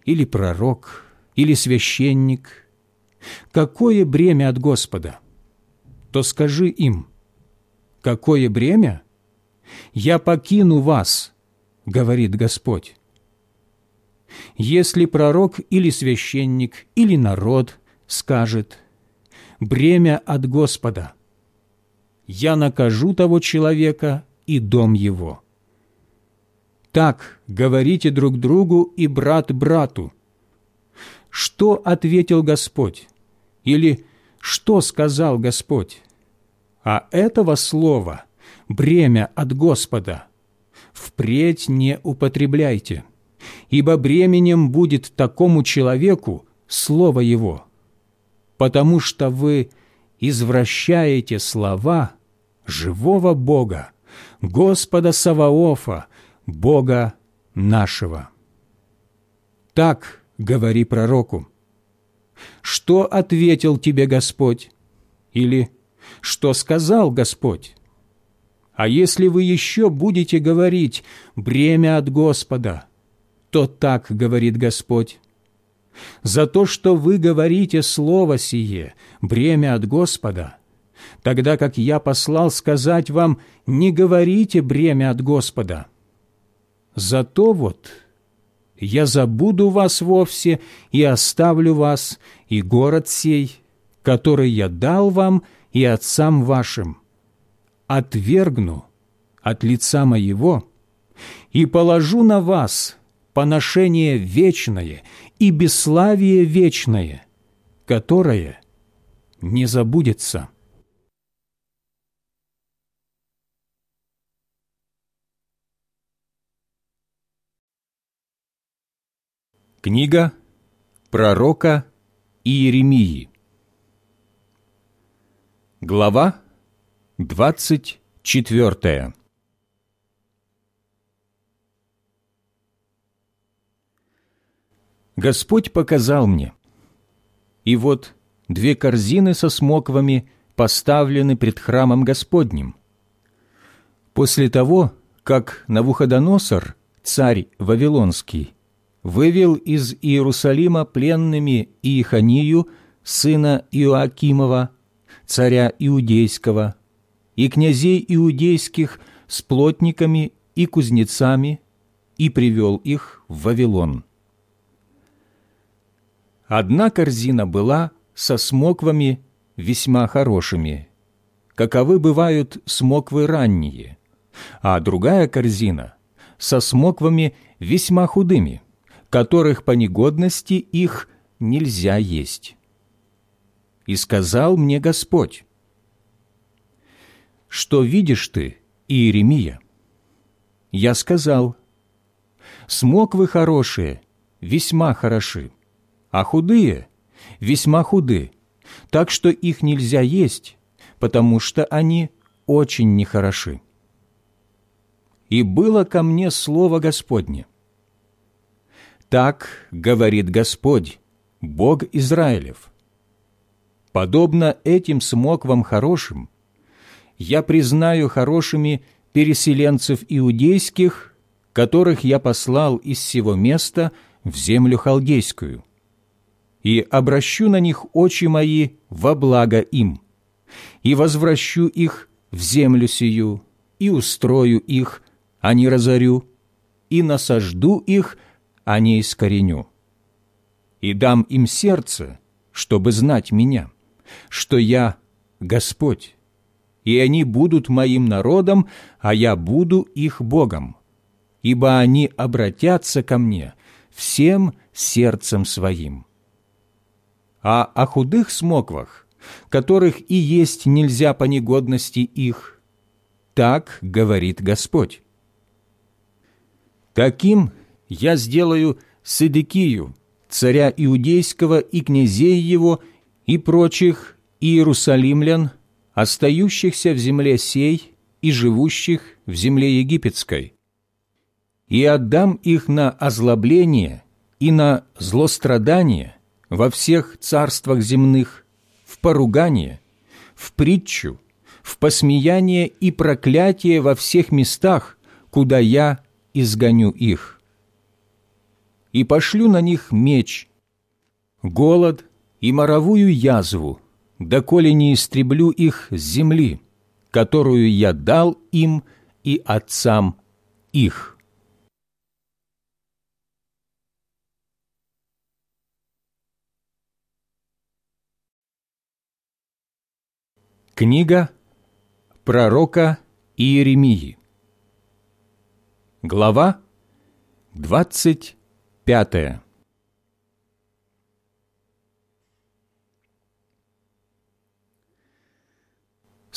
S1: или пророк, или священник, какое бремя от Господа, то скажи им, какое бремя? Я покину вас, говорит Господь. Если пророк или священник или народ скажет «Бремя от Господа», я накажу того человека и дом его. Так говорите друг другу и брат брату. Что ответил Господь? Или что сказал Господь? А этого слова «бремя от Господа» впредь не употребляйте – ибо бременем будет такому человеку слово его, потому что вы извращаете слова живого Бога, Господа Саваофа, Бога нашего. Так говори пророку. Что ответил тебе Господь? Или что сказал Господь? А если вы еще будете говорить «бремя от Господа», то так говорит Господь. За то, что вы говорите слово сие, бремя от Господа, тогда как я послал сказать вам, не говорите бремя от Господа. Зато вот я забуду вас вовсе и оставлю вас, и город сей, который я дал вам и отцам вашим, отвергну от лица моего и положу на вас поношение вечное и бесславие вечное, которое не забудется. Книга пророка Иеремии Глава двадцать четвертая Господь показал мне. И вот две корзины со смоквами поставлены пред храмом Господним. После того, как Навуходоносор, царь Вавилонский, вывел из Иерусалима пленными Иеханию, сына Иоакимова, царя Иудейского, и князей иудейских с плотниками и кузнецами, и привел их в Вавилон. Одна корзина была со смоквами весьма хорошими, каковы бывают смоквы ранние, а другая корзина со смоквами весьма худыми, которых по негодности их нельзя есть. И сказал мне Господь, «Что видишь ты, Иеремия?» Я сказал, «Смоквы хорошие, весьма хороши, а худые весьма худы, так что их нельзя есть, потому что они очень нехороши. И было ко мне слово Господне. Так говорит Господь, Бог Израилев. Подобно этим смоквам хорошим, я признаю хорошими переселенцев иудейских, которых я послал из сего места в землю халдейскую, и обращу на них очи мои во благо им, и возвращу их в землю сию, и устрою их, а не разорю, и насажду их, а не искореню. И дам им сердце, чтобы знать меня, что я Господь, и они будут моим народом, а я буду их Богом, ибо они обратятся ко мне всем сердцем своим. А о худых смоквах, которых и есть нельзя по негодности их, так говорит Господь. Таким я сделаю Сыдекию, царя Иудейского и князей его, и прочих иерусалимлян, остающихся в земле сей и живущих в земле египетской, и отдам их на озлобление и на злострадание во всех царствах земных, в поругание, в притчу, в посмеяние и проклятие во всех местах, куда я изгоню их. И пошлю на них меч, голод и моровую язву, доколе не истреблю их с земли, которую я дал им и отцам их». Книга пророка Иеремии Глава 25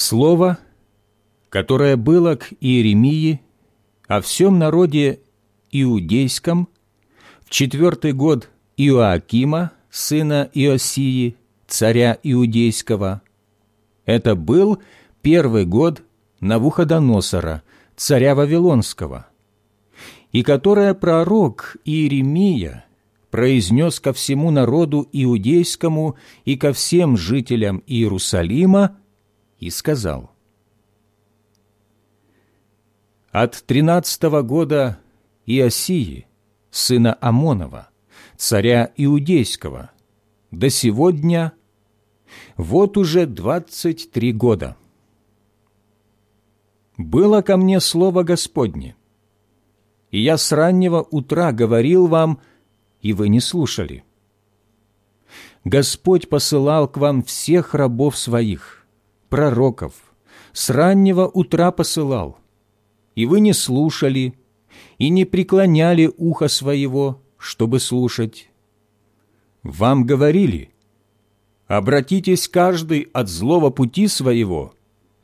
S1: Слово, которое было к Иеремии о всем народе иудейском в четвертый год Иоакима, сына Иосии, царя иудейского. Это был первый год Навуходоносора, царя Вавилонского, и которое пророк Иеремия произнес ко всему народу иудейскому и ко всем жителям Иерусалима и сказал, «От тринадцатого года Иосии, сына Амонова, царя Иудейского, до сегодня вот уже двадцать три года. Было ко мне слово Господне, и я с раннего утра говорил вам, и вы не слушали. Господь посылал к вам всех рабов своих, пророков, с раннего утра посылал, и вы не слушали и не преклоняли ухо своего, чтобы слушать. Вам говорили, обратитесь каждый от злого пути своего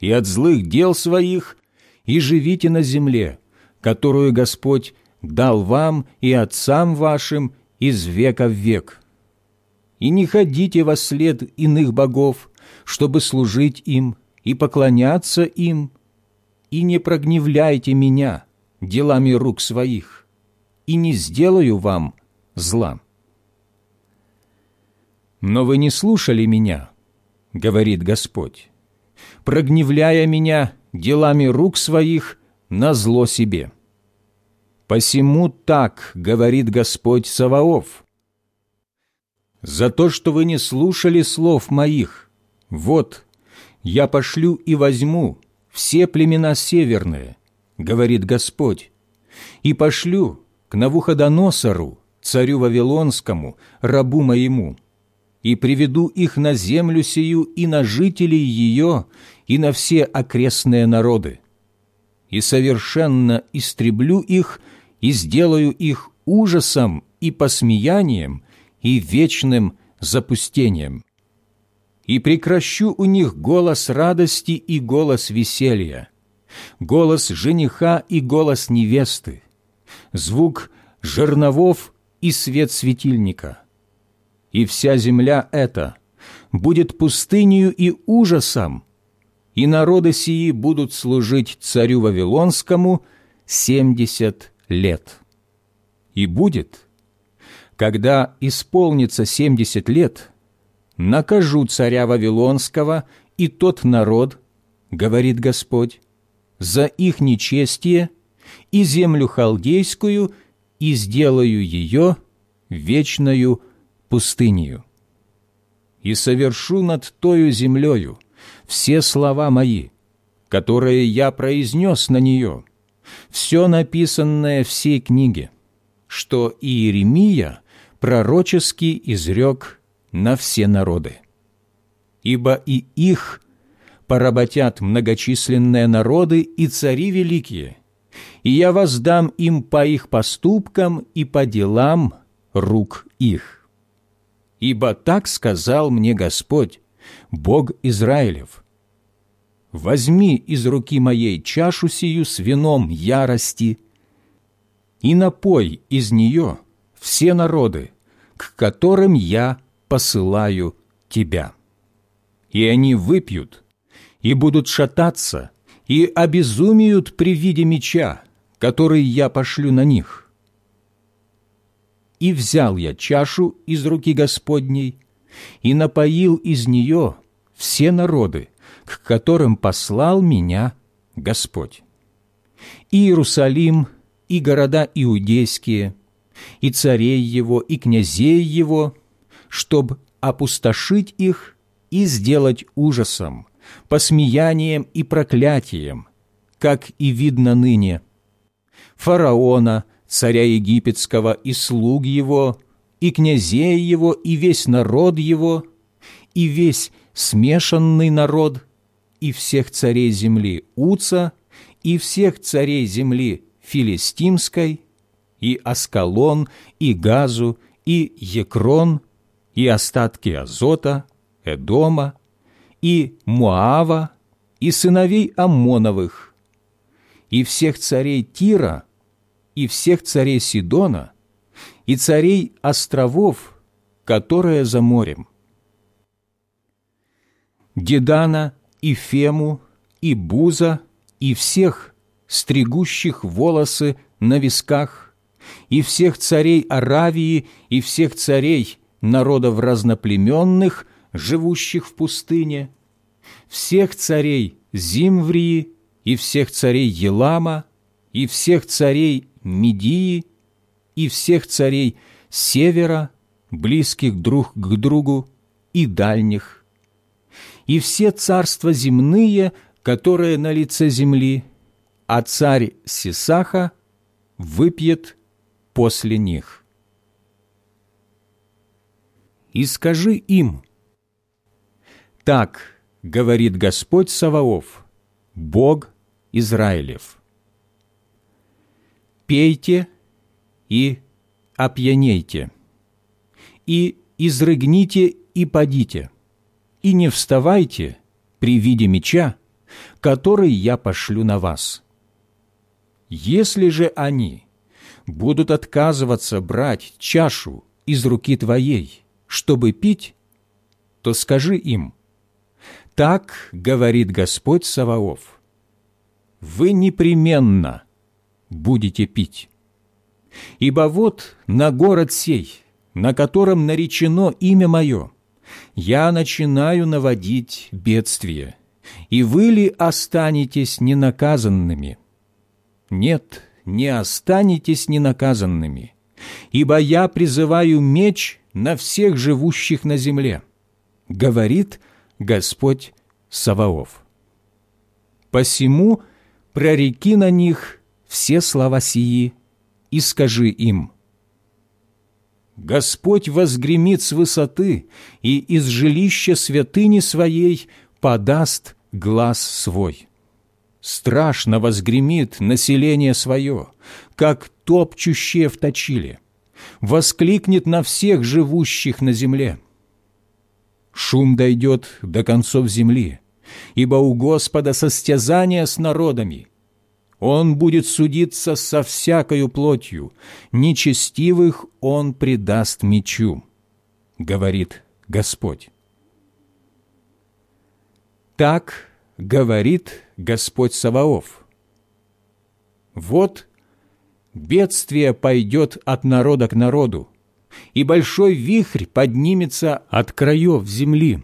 S1: и от злых дел своих, и живите на земле, которую Господь дал вам и отцам вашим из века в век. И не ходите во след иных богов, чтобы служить им и поклоняться им, и не прогневляйте меня делами рук своих, и не сделаю вам зла. Но вы не слушали меня, говорит Господь, прогневляя меня делами рук своих на зло себе. Посему так говорит Господь Саваоф, за то, что вы не слушали слов моих, «Вот, я пошлю и возьму все племена северные, — говорит Господь, — и пошлю к Навуходоносору, царю Вавилонскому, рабу моему, и приведу их на землю сию и на жителей ее, и на все окрестные народы, и совершенно истреблю их, и сделаю их ужасом и посмеянием, и вечным запустением и прекращу у них голос радости и голос веселья, голос жениха и голос невесты, звук жерновов и свет светильника. И вся земля эта будет пустынью и ужасом, и народы сии будут служить царю Вавилонскому семьдесят лет. И будет, когда исполнится семьдесят лет, накажу царя Вавилонского и тот народ, говорит Господь, за их нечестие и землю халдейскую и сделаю ее вечною пустынью. И совершу над тою землею все слова мои, которые я произнес на нее, все написанное в сей книге, что Иеремия пророчески изрек на все народы. Ибо и их поработят многочисленные народы и цари великие, и я воздам им по их поступкам и по делам рук их. Ибо так сказал мне Господь, Бог Израилев, «Возьми из руки моей чашу сию с вином ярости и напой из нее все народы, к которым я посылаю тебя. И они выпьют, и будут шататься, и обезумеют при виде меча, который я пошлю на них. И взял я чашу из руки Господней, и напоил из нее все народы, к которым послал меня Господь. И Иерусалим, и города иудейские, и царей его, и князей его, чтобы опустошить их и сделать ужасом, посмеянием и проклятием, как и видно ныне, фараона, царя египетского и слуг его, и князей его, и весь народ его, и весь смешанный народ, и всех царей земли Уца, и всех царей земли Филистимской, и Аскалон, и Газу, и Екрон, и остатки Азота, Эдома, и Муава, и сыновей Амоновых, и всех царей Тира, и всех царей Сидона, и царей островов, которые за морем. Дедана, и Фему, и Буза, и всех, стригущих волосы на висках, и всех царей Аравии, и всех царей народов разноплеменных, живущих в пустыне, всех царей Зимврии, и всех царей Елама, и всех царей Медии, и всех царей Севера, близких друг к другу, и дальних, и все царства земные, которые на лице земли, а царь Сисаха выпьет после них. И скажи им, так говорит Господь Саваоф, Бог Израилев. Пейте и опьянейте, и изрыгните и падите, и не вставайте при виде меча, который я пошлю на вас. Если же они будут отказываться брать чашу из руки твоей, чтобы пить, то скажи им, «Так говорит Господь Саваоф, вы непременно будете пить. Ибо вот на город сей, на котором наречено имя Мое, я начинаю наводить бедствие, и вы ли останетесь ненаказанными? Нет, не останетесь ненаказанными, ибо я призываю меч на всех живущих на земле, говорит Господь Саваоф. Посему прореки на них все слова сии и скажи им, Господь возгремит с высоты и из жилища святыни своей подаст глаз свой. Страшно возгремит население свое, как топчущее в точиле, воскликнет на всех живущих на земле. Шум дойдет до концов земли, ибо у Господа состязание с народами, Он будет судиться со всякою плотью, нечестивых Он предаст мечу, говорит Господь. Так говорит Господь Саваоф. Вот бедствие пойдет от народа к народу, и большой вихрь поднимется от краев земли,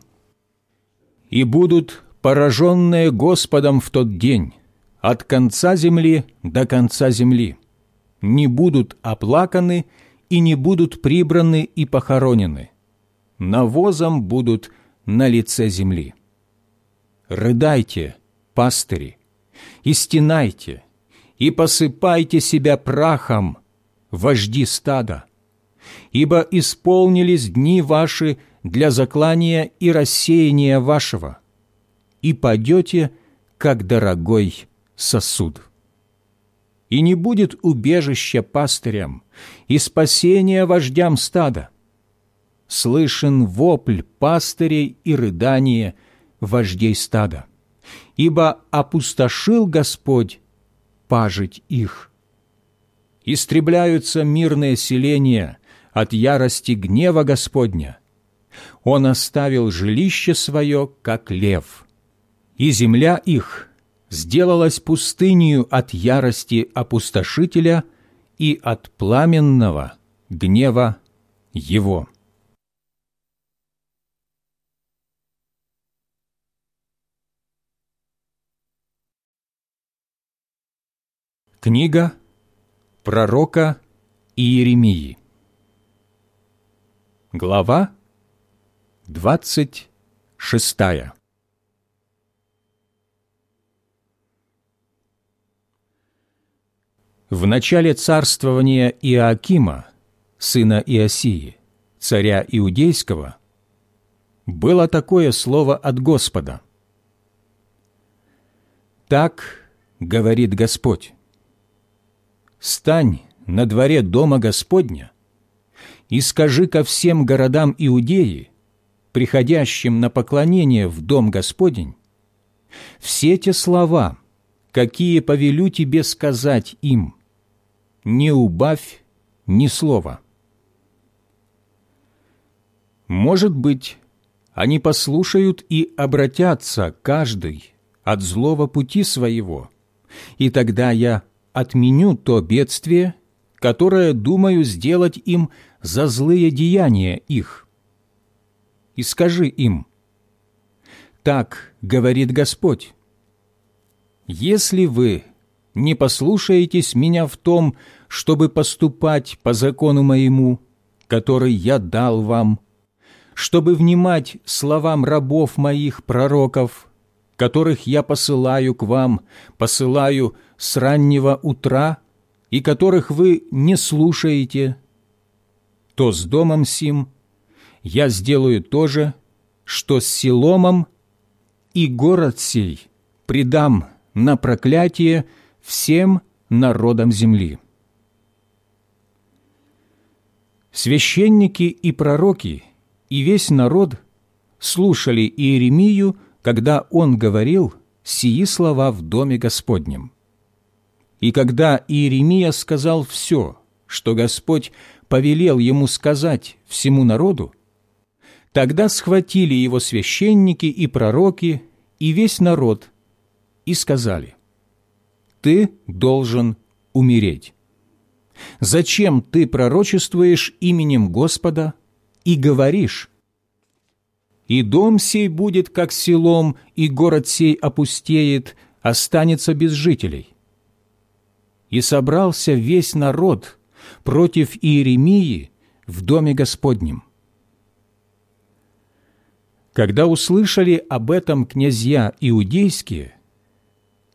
S1: и будут пораженные Господом в тот день, от конца земли до конца земли, не будут оплаканы и не будут прибраны и похоронены, навозом будут на лице земли. Рыдайте, пастыри, и стенайте, и посыпайте себя прахом, вожди стада, ибо исполнились дни ваши для заклания и рассеяния вашего, и падете, как дорогой сосуд. И не будет убежища пастырям и спасения вождям стада. Слышен вопль пастырей и рыдание вождей стада, ибо опустошил Господь пажить их. Истребляются мирные селения от ярости гнева Господня. Он оставил жилище свое, как лев, и земля их сделалась пустынью от ярости опустошителя и от пламенного гнева его. Книга пророка Иеремии Глава двадцать шестая В начале царствования Иоакима, сына Иосии, царя Иудейского, было такое слово от Господа. «Так говорит Господь, «Стань на дворе дома Господня и скажи ко всем городам Иудеи, приходящим на поклонение в дом Господень, все те слова, какие повелю тебе сказать им, не убавь ни слова. Может быть, они послушают и обратятся каждый от злого пути своего, и тогда я отменю то бедствие, которое думаю сделать им за злые деяния их. И скажи им, «Так говорит Господь, если вы не послушаетесь меня в том, чтобы поступать по закону моему, который я дал вам, чтобы внимать словам рабов моих пророков, которых я посылаю к вам, посылаю с раннего утра, и которых вы не слушаете, то с домом сим я сделаю то же, что с Силомом, и город сей предам на проклятие всем народам земли. Священники и пророки и весь народ слушали Иеремию когда он говорил сии слова в Доме Господнем. И когда Иеремия сказал все, что Господь повелел ему сказать всему народу, тогда схватили его священники и пророки и весь народ и сказали, «Ты должен умереть. Зачем ты пророчествуешь именем Господа и говоришь, и дом сей будет как селом, и город сей опустеет, останется без жителей. И собрался весь народ против Иеремии в доме Господнем. Когда услышали об этом князья иудейские,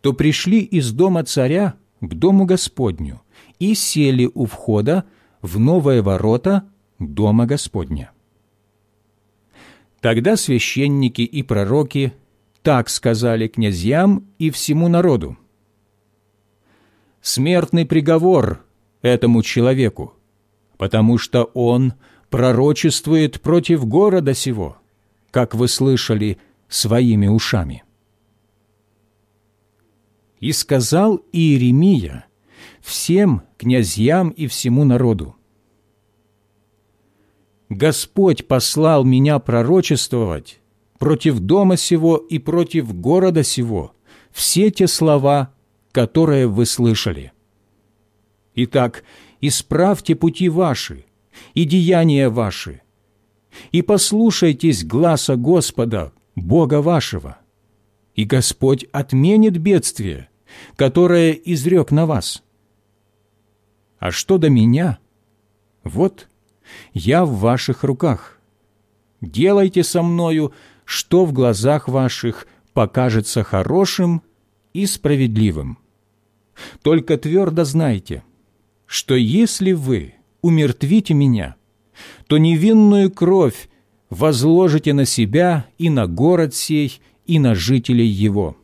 S1: то пришли из дома царя к дому Господню и сели у входа в новые ворота дома Господня. Тогда священники и пророки так сказали князьям и всему народу. «Смертный приговор этому человеку, потому что он пророчествует против города сего, как вы слышали своими ушами». И сказал Иеремия всем князьям и всему народу, «Господь послал меня пророчествовать против дома сего и против города сего все те слова, которые вы слышали. Итак, исправьте пути ваши и деяния ваши, и послушайтесь гласа Господа, Бога вашего, и Господь отменит бедствие, которое изрек на вас. А что до меня? Вот, я в ваших руках. Делайте со мною, что в глазах ваших покажется хорошим и справедливым. Только твердо знайте, что если вы умертвите меня, то невинную кровь возложите на себя и на город сей, и на жителей его.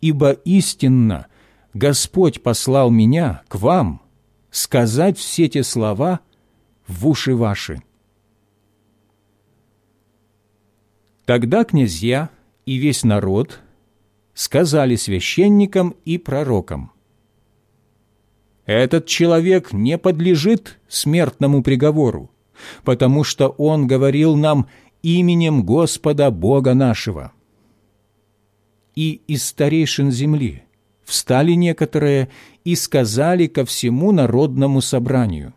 S1: Ибо истинно Господь послал меня к вам сказать все те слова в уши ваши. Тогда князья и весь народ сказали священникам и пророкам, «Этот человек не подлежит смертному приговору, потому что он говорил нам именем Господа Бога нашего». И из старейшин земли встали некоторые и сказали ко всему народному собранию.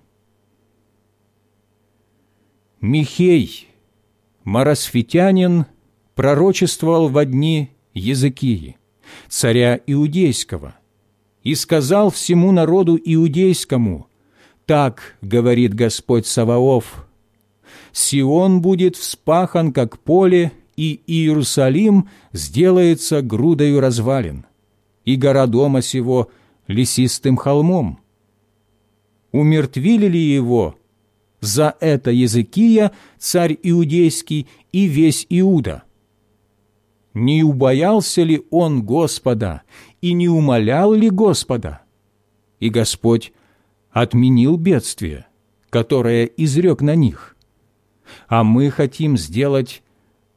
S1: Михей, Марасфитянин, пророчествовал в дни Языкии, царя Иудейского, и сказал всему народу иудейскому, «Так говорит Господь Саваоф, Сион будет вспахан, как поле, и Иерусалим сделается грудою развалин, и гора дома сего лесистым холмом. Умертвили ли его за это Языкия, царь иудейский, и весь Иуда? Не убоялся ли он Господа и не умолял ли Господа? И Господь отменил бедствие, которое изрек на них. А мы хотим сделать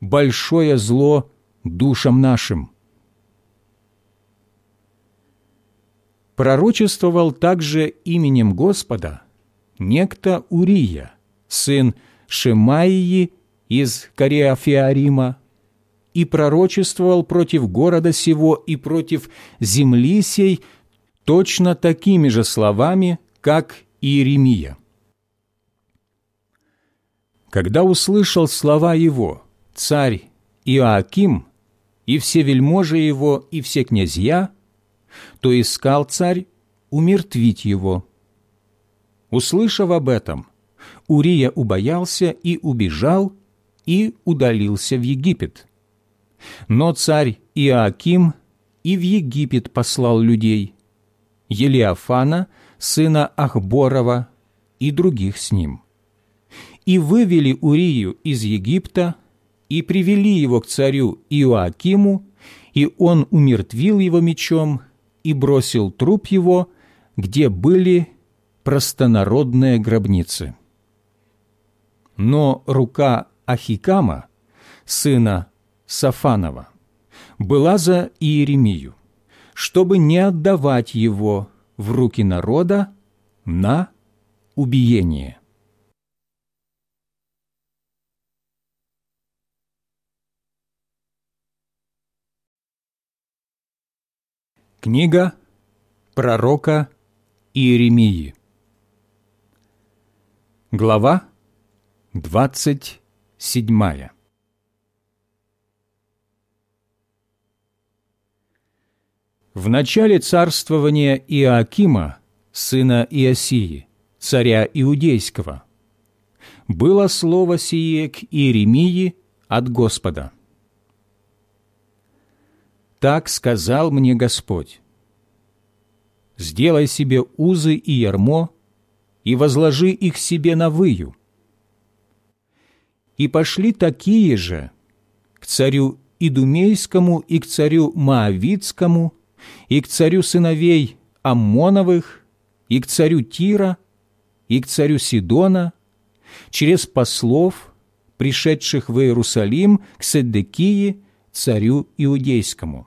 S1: большое зло душам нашим. Пророчествовал также именем Господа некто Урия, сын Шемаии из Кариафиарима, и пророчествовал против города сего и против земли сей точно такими же словами, как Иеремия. Когда услышал слова его царь Иоаким и все вельможи его и все князья, то искал царь умертвить его. Услышав об этом, Урия убоялся и убежал, и удалился в Египет. Но царь Иоаким и в Египет послал людей, Елиафана, сына Ахборова, и других с ним. И вывели Урию из Египта, и привели его к царю Иоакиму, и он умертвил его мечом и бросил труп его, где были простонародные гробницы. Но рука Ахикама, сына Сафанова, была за Иеремию, чтобы не отдавать его в руки народа на убиение. Книга пророка Иеремии Глава двадцать седьмая В начале царствования Иоакима, сына Иосии, царя Иудейского, было слово сие к Иеремии от Господа. «Так сказал мне Господь, сделай себе узы и ярмо, и возложи их себе на выю. И пошли такие же к царю Идумейскому и к царю Моавицкому, и к царю сыновей Аммоновых, и к царю Тира, и к царю Сидона, через послов, пришедших в Иерусалим к Седекии, царю Иудейскому.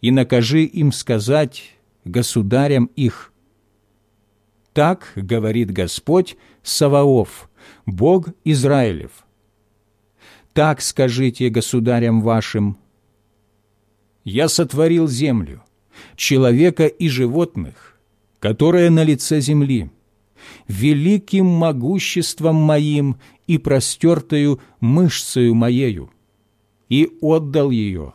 S1: и накажи им сказать государям их. Так говорит Господь Саваоф, Бог Израилев. Так скажите государям вашим. Я сотворил землю, человека и животных, которые на лице земли, великим могуществом моим и простертою мышцею моею, и отдал ее,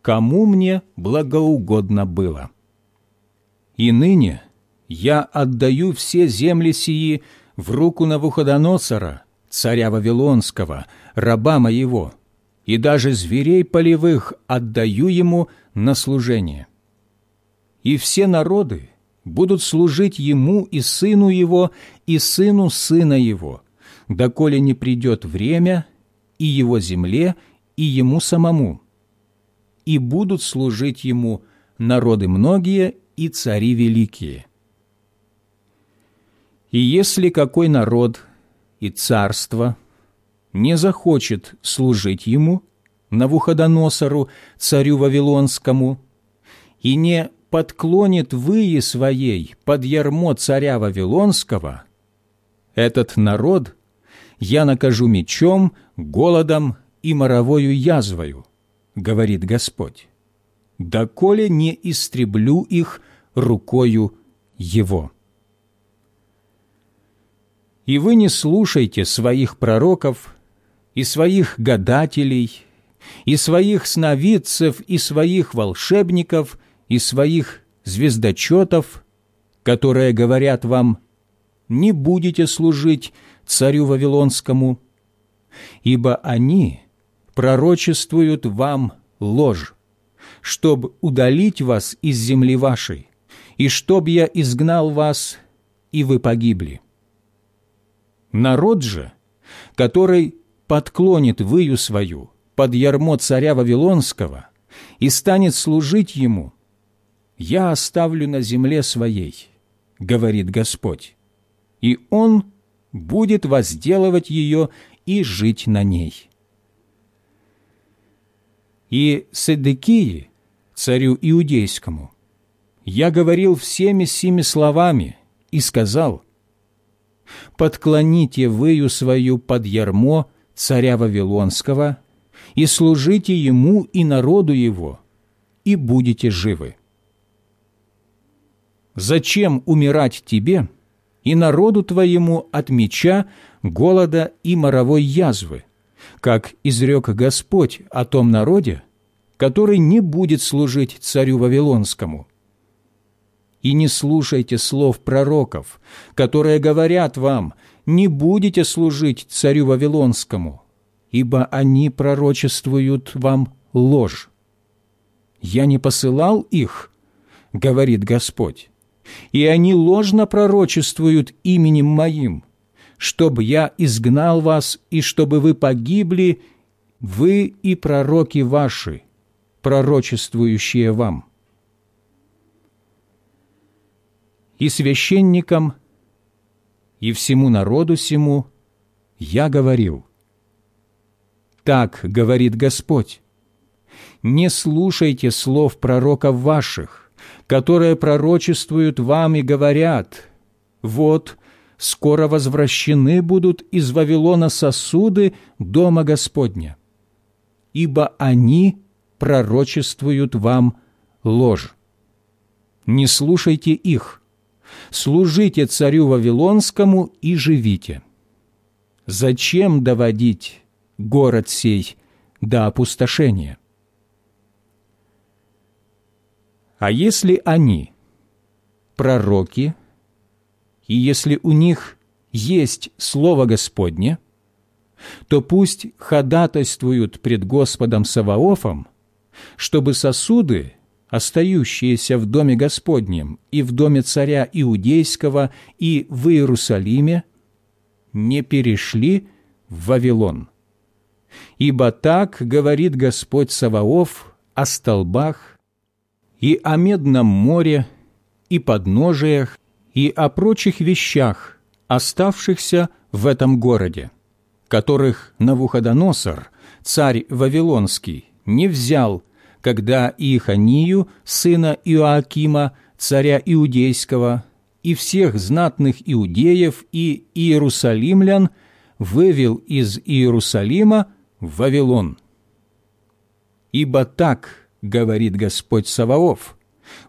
S1: кому мне благоугодно было. И ныне я отдаю все земли сии в руку Навуходоносора, царя Вавилонского, раба моего, и даже зверей полевых отдаю ему на служение. И все народы будут служить ему и сыну его, и сыну сына его, доколе не придет время и его земле, и ему самому, и будут служить ему народы многие и цари великие. И если какой народ и царство не захочет служить ему, Навуходоносору, царю Вавилонскому, и не подклонит выи своей под ярмо царя Вавилонского, этот народ я накажу мечом, голодом и моровою язвою, говорит Господь, доколе не истреблю их рукою Его. И вы не слушайте своих пророков и своих гадателей, и своих сновидцев, и своих волшебников, и своих звездочетов, которые говорят вам, не будете служить царю Вавилонскому, ибо они пророчествуют вам ложь, чтобы удалить вас из земли вашей, и чтоб я изгнал вас, и вы погибли. Народ же, который подклонит выю свою под ярмо царя Вавилонского и станет служить ему, я оставлю на земле своей, говорит Господь, и он будет возделывать ее и жить на ней. И Седекии, царю Иудейскому, я говорил всеми сими словами и сказал, «Подклоните выю свою под ярмо царя Вавилонского и служите ему и народу его, и будете живы». Зачем умирать тебе и народу твоему от меча, голода и моровой язвы, как изрек Господь о том народе, который не будет служить царю Вавилонскому. И не слушайте слов пророков, которые говорят вам, не будете служить царю Вавилонскому, ибо они пророчествуют вам ложь. «Я не посылал их», — говорит Господь, «и они ложно пророчествуют именем Моим, чтобы я изгнал вас и чтобы вы погибли, вы и пророки ваши, пророчествующие вам. И священникам, и всему народу сему я говорил, так говорит Господь, не слушайте слов пророков ваших, которые пророчествуют вам и говорят, вот, скоро возвращены будут из Вавилона сосуды Дома Господня, ибо они пророчествуют вам ложь. Не слушайте их, служите царю Вавилонскому и живите. Зачем доводить город сей до опустошения? А если они, пророки, и если у них есть Слово Господне, то пусть ходатайствуют пред Господом Саваофом чтобы сосуды, остающиеся в Доме Господнем и в Доме Царя Иудейского и в Иерусалиме, не перешли в Вавилон. Ибо так говорит Господь Саваоф о столбах и о Медном море и подножиях и о прочих вещах, оставшихся в этом городе, которых Навуходоносор, царь Вавилонский, не взял когда Иеханию, сына Иоакима, царя Иудейского, и всех знатных иудеев и иерусалимлян вывел из Иерусалима в Вавилон. Ибо так говорит Господь Саваоф,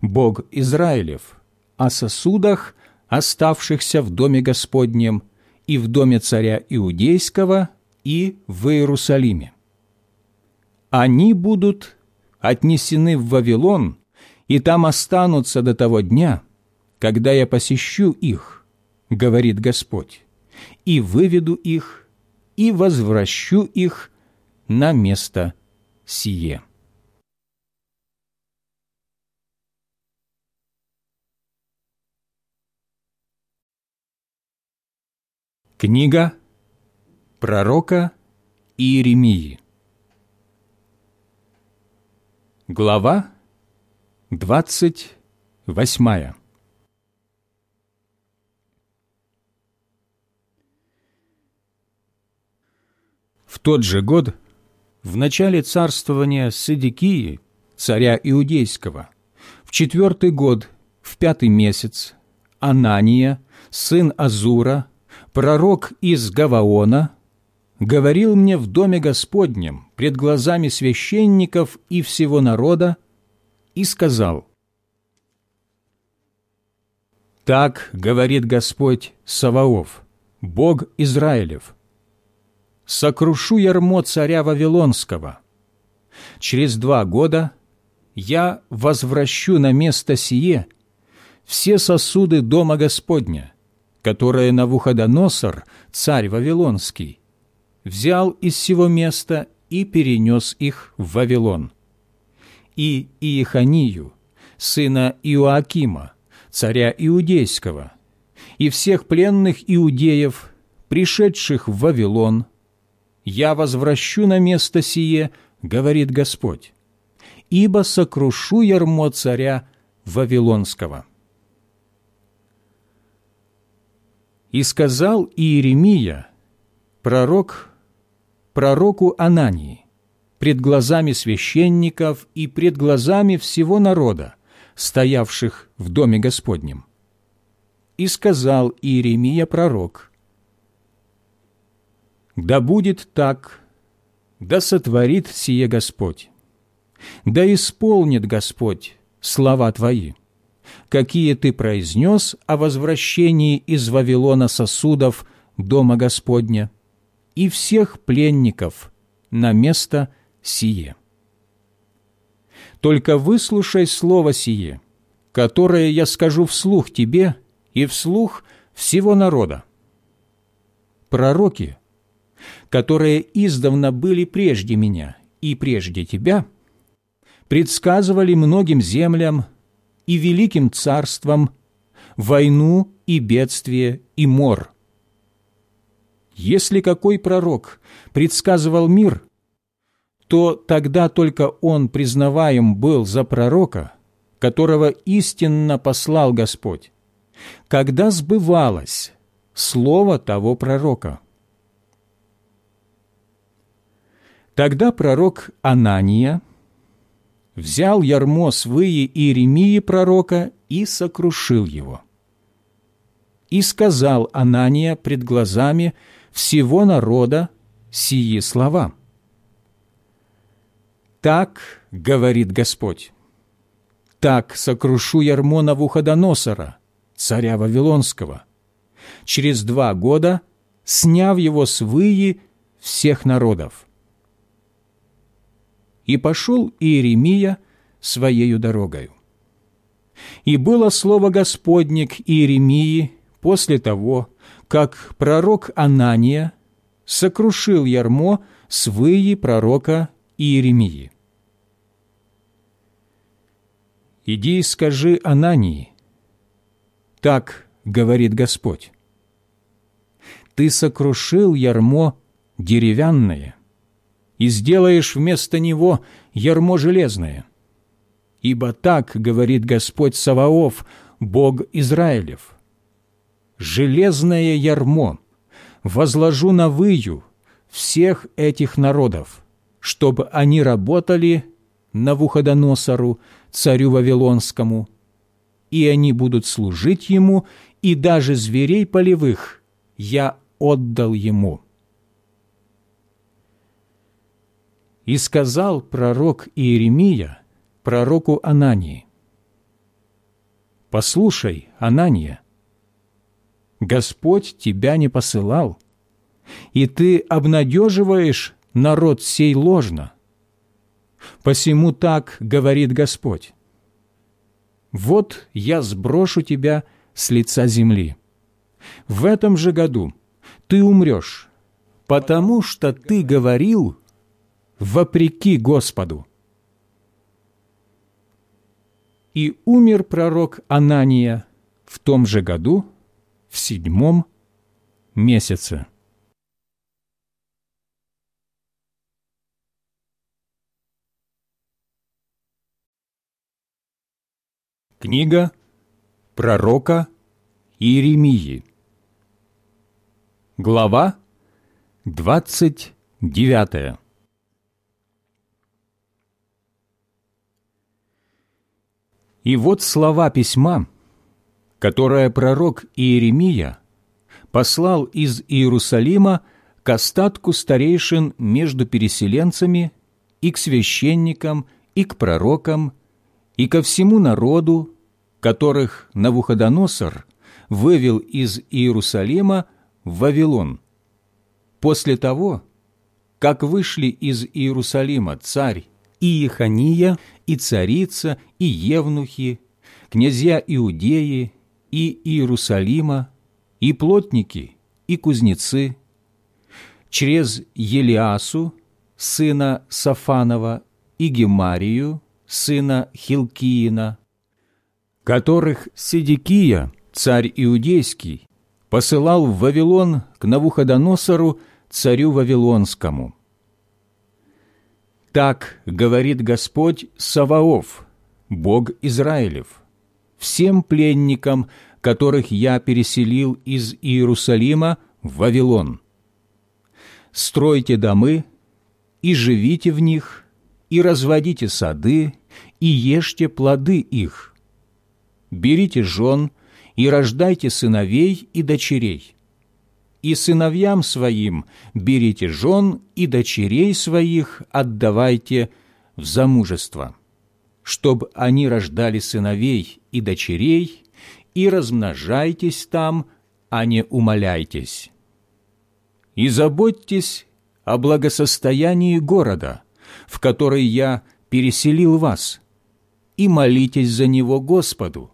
S1: Бог Израилев, о сосудах, оставшихся в доме Господнем и в доме царя Иудейского и в Иерусалиме. Они будут отнесены в Вавилон и там останутся до того дня, когда я посещу их, говорит Господь, и выведу их, и возвращу их на место сие. Книга пророка Иеремии Глава двадцать восьмая. В тот же год, в начале царствования Садикии, царя Иудейского, в четвертый год, в пятый месяц, Анания, сын Азура, пророк из Гаваона, говорил мне в доме Господнем пред глазами священников и всего народа и сказал, «Так говорит Господь Саваоф, Бог Израилев, сокрушу ярмо царя Вавилонского. Через два года я возвращу на место сие все сосуды Дома Господня, которые Навуходоносор, царь Вавилонский, взял из сего места и перенес их в Вавилон. И Иеханию, сына Иоакима, царя Иудейского, и всех пленных иудеев, пришедших в Вавилон, я возвращу на место сие, говорит Господь, ибо сокрушу ярмо царя Вавилонского. И сказал Иеремия, пророк, пророку Анании, пред глазами священников и пред глазами всего народа, стоявших в доме Господнем. И сказал Иеремия пророк, да будет так, да сотворит сие Господь, да исполнит Господь слова Твои, какие Ты произнес о возвращении из Вавилона сосудов Дома Господня и всех пленников на место сие. Только выслушай слово сие, которое я скажу вслух тебе и вслух всего народа. Пророки – которые издавна были прежде меня и прежде тебя, предсказывали многим землям и великим царствам войну и бедствие и мор. Если какой пророк предсказывал мир, то тогда только он признаваем был за пророка, которого истинно послал Господь, когда сбывалось слово того пророка – Тогда пророк Анания взял ярмо свые Иеремии пророка и сокрушил его. И сказал Анания пред глазами всего народа сии слова. «Так, — говорит Господь, — так сокрушу ярмо Навуходоносора, царя Вавилонского, через два года сняв его с выи всех народов и пошел Иеремия своею дорогою. И было слово Господне к Иеремии после того, как пророк Анания сокрушил ярмо свыи пророка Иеремии. «Иди и скажи Анании, так говорит Господь, ты сокрушил ярмо деревянное, и сделаешь вместо него ярмо железное. Ибо так говорит Господь Саваоф, Бог Израилев. Железное ярмо возложу на выю всех этих народов, чтобы они работали Навуходоносору, царю Вавилонскому, и они будут служить ему, и даже зверей полевых я отдал ему». И сказал пророк Иеремия пророку Анании, «Послушай, Анания, Господь тебя не посылал, и ты обнадеживаешь народ сей ложно. Посему так говорит Господь. Вот я сброшу тебя с лица земли. В этом же году ты умрешь, потому что ты говорил вопреки Господу. И умер пророк Анания в том же году, в седьмом месяце. Книга пророка Иеремии. Глава двадцать девятая. И вот слова письма, которое пророк Иеремия послал из Иерусалима к остатку старейшин между переселенцами и к священникам, и к пророкам, и ко всему народу, которых Навуходоносор вывел из Иерусалима в Вавилон. После того, как вышли из Иерусалима царь и Ехания, и царица, и евнухи, князья Иудеи, и Иерусалима, и плотники, и кузнецы, через Елиасу, сына Сафанова, и Гемарию, сына Хилкиина, которых Седекия, царь Иудейский, посылал в Вавилон к Навуходоносору, царю Вавилонскому – так говорит Господь Саваоф, Бог Израилев, всем пленникам, которых я переселил из Иерусалима в Вавилон. Стройте домы и живите в них, и разводите сады, и ешьте плоды их. Берите жен и рождайте сыновей и дочерей и сыновьям своим берите жен, и дочерей своих отдавайте в замужество, чтобы они рождали сыновей и дочерей, и размножайтесь там, а не умоляйтесь. И заботьтесь о благосостоянии города, в который я переселил вас, и молитесь за него Господу,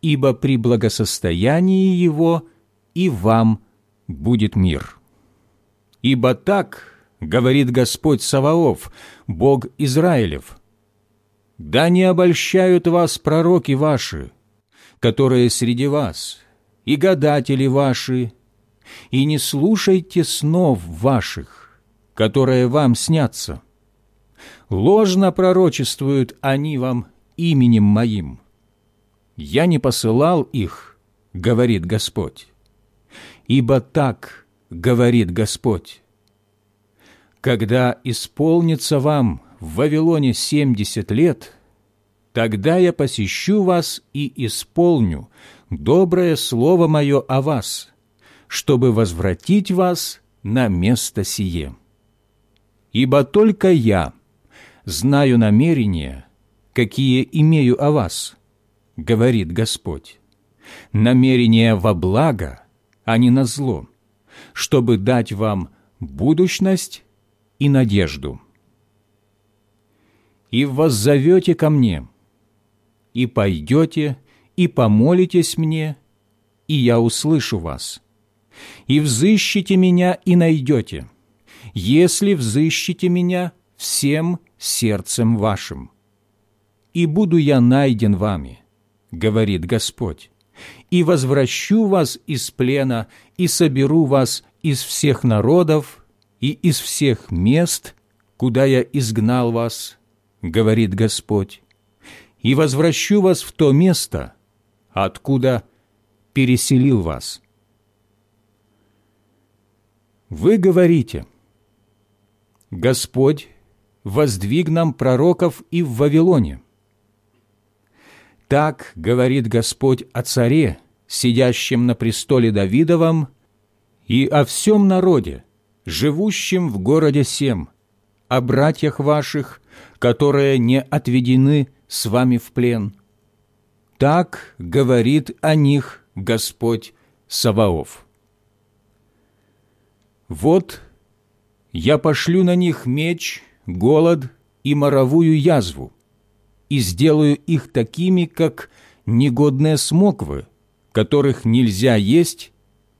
S1: ибо при благосостоянии его и вам – будет мир. Ибо так говорит Господь Саваоф, Бог Израилев, да не обольщают вас пророки ваши, которые среди вас, и гадатели ваши, и не слушайте снов ваших, которые вам снятся. Ложно пророчествуют они вам именем моим. Я не посылал их, говорит Господь ибо так говорит Господь. Когда исполнится вам в Вавилоне семьдесят лет, тогда я посещу вас и исполню доброе слово мое о вас, чтобы возвратить вас на место сие. Ибо только я знаю намерения, какие имею о вас, говорит Господь, намерения во благо, а не на зло, чтобы дать вам будущность и надежду. И воззовете ко мне, и пойдете, и помолитесь мне, и я услышу вас, и взыщите меня, и найдете, если взыщите меня всем сердцем вашим. И буду я найден вами, говорит Господь и возвращу вас из плена, и соберу вас из всех народов и из всех мест, куда я изгнал вас, говорит Господь, и возвращу вас в то место, откуда переселил вас. Вы говорите, Господь воздвиг нам пророков и в Вавилоне. Так говорит Господь о царе, сидящем на престоле Давидовом, и о всем народе, живущем в городе Сем, о братьях ваших, которые не отведены с вами в плен. Так говорит о них Господь Саваоф. Вот я пошлю на них меч, голод и моровую язву, и сделаю их такими, как негодные смоквы, которых нельзя есть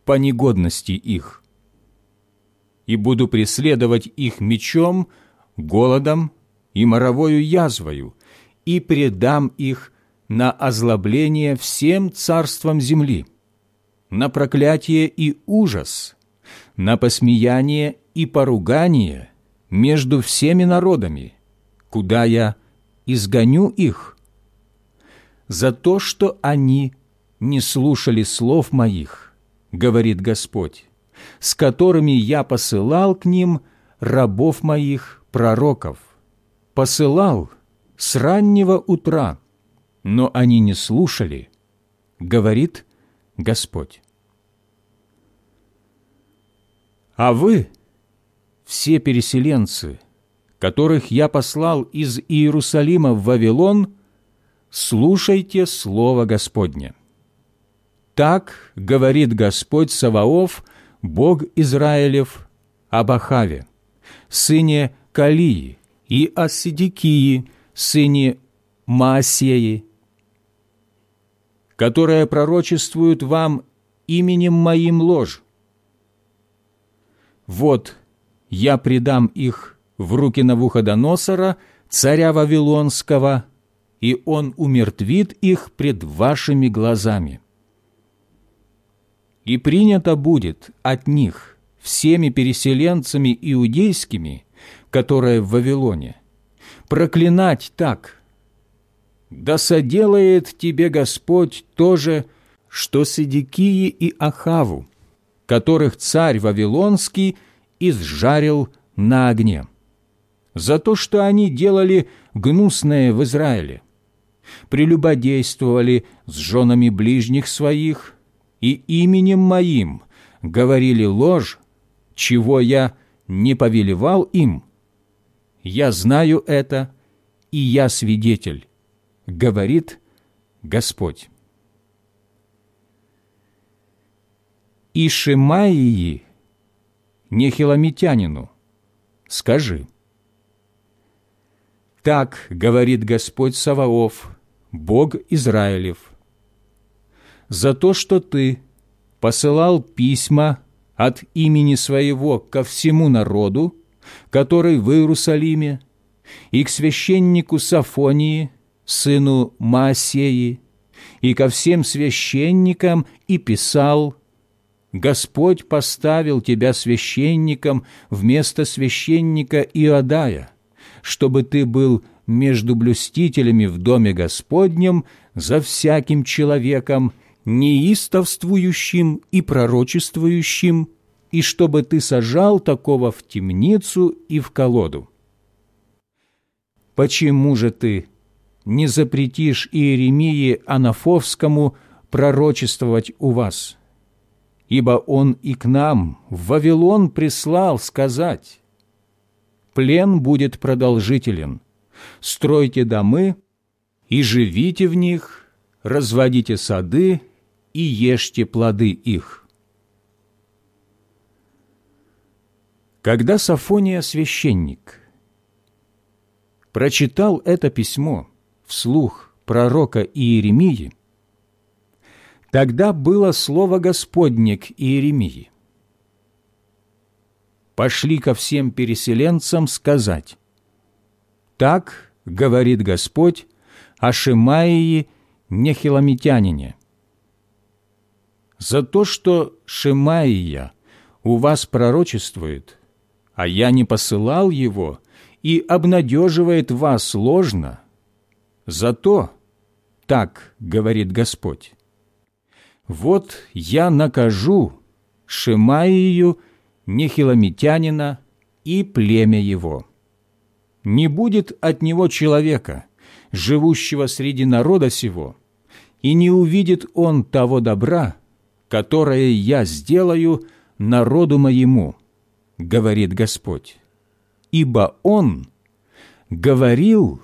S1: по негодности их. И буду преследовать их мечом, голодом и моровою язвою, и предам их на озлобление всем царствам земли, на проклятие и ужас, на посмеяние и поругание между всеми народами, куда я изгоню их, за то, что они не слушали слов моих, говорит Господь, с которыми я посылал к ним рабов моих пророков, посылал с раннего утра, но они не слушали, говорит Господь. А вы, все переселенцы, которых я послал из Иерусалима в Вавилон, слушайте Слово Господне. Так говорит Господь Саваоф, Бог Израилев, об Ахаве, сыне Калии, и о Сидикии, сыне Маасеи, которая пророчествует вам именем моим ложь. Вот я предам их в руки Навуходоносора, царя Вавилонского, и он умертвит их пред вашими глазами. И принято будет от них всеми переселенцами иудейскими, которые в Вавилоне, проклинать так, да соделает тебе Господь то же, что Седекии и Ахаву, которых царь Вавилонский изжарил на огне, за то, что они делали гнусное в Израиле, прелюбодействовали с женами ближних своих и именем моим говорили ложь, чего я не повелевал им. Я знаю это, и я свидетель, говорит Господь. И Шимаии, нехиломитянину, скажи, «Так говорит Господь Саваоф, Бог Израилев, за то, что ты посылал письма от имени своего ко всему народу, который в Иерусалиме, и к священнику Сафонии, сыну Маасеи, и ко всем священникам, и писал, «Господь поставил тебя священником вместо священника Иодая, чтобы ты был между блюстителями в доме Господнем за всяким человеком, неистовствующим и пророчествующим, и чтобы ты сажал такого в темницу и в колоду. Почему же ты не запретишь Иеремии Анафовскому пророчествовать у вас? Ибо он и к нам в Вавилон прислал сказать, «Плен будет продолжителен, стройте домы и живите в них, разводите сады и ешьте плоды их». Когда Сафония священник. Прочитал это письмо вслух пророка Иеремии, тогда было слово Господне к Иеремии. «Пошли ко всем переселенцам сказать, «Так говорит Господь о Шимаии нехиломитянине, за то, что Шимаия у вас пророчествует, а я не посылал его и обнадеживает вас ложно, зато, так говорит Господь, вот я накажу Шимаию, нехиломитянина и племя его. не будет от него человека, живущего среди народа сего, и не увидит он того добра, которое я сделаю народу моему, говорит Господь, ибо он говорил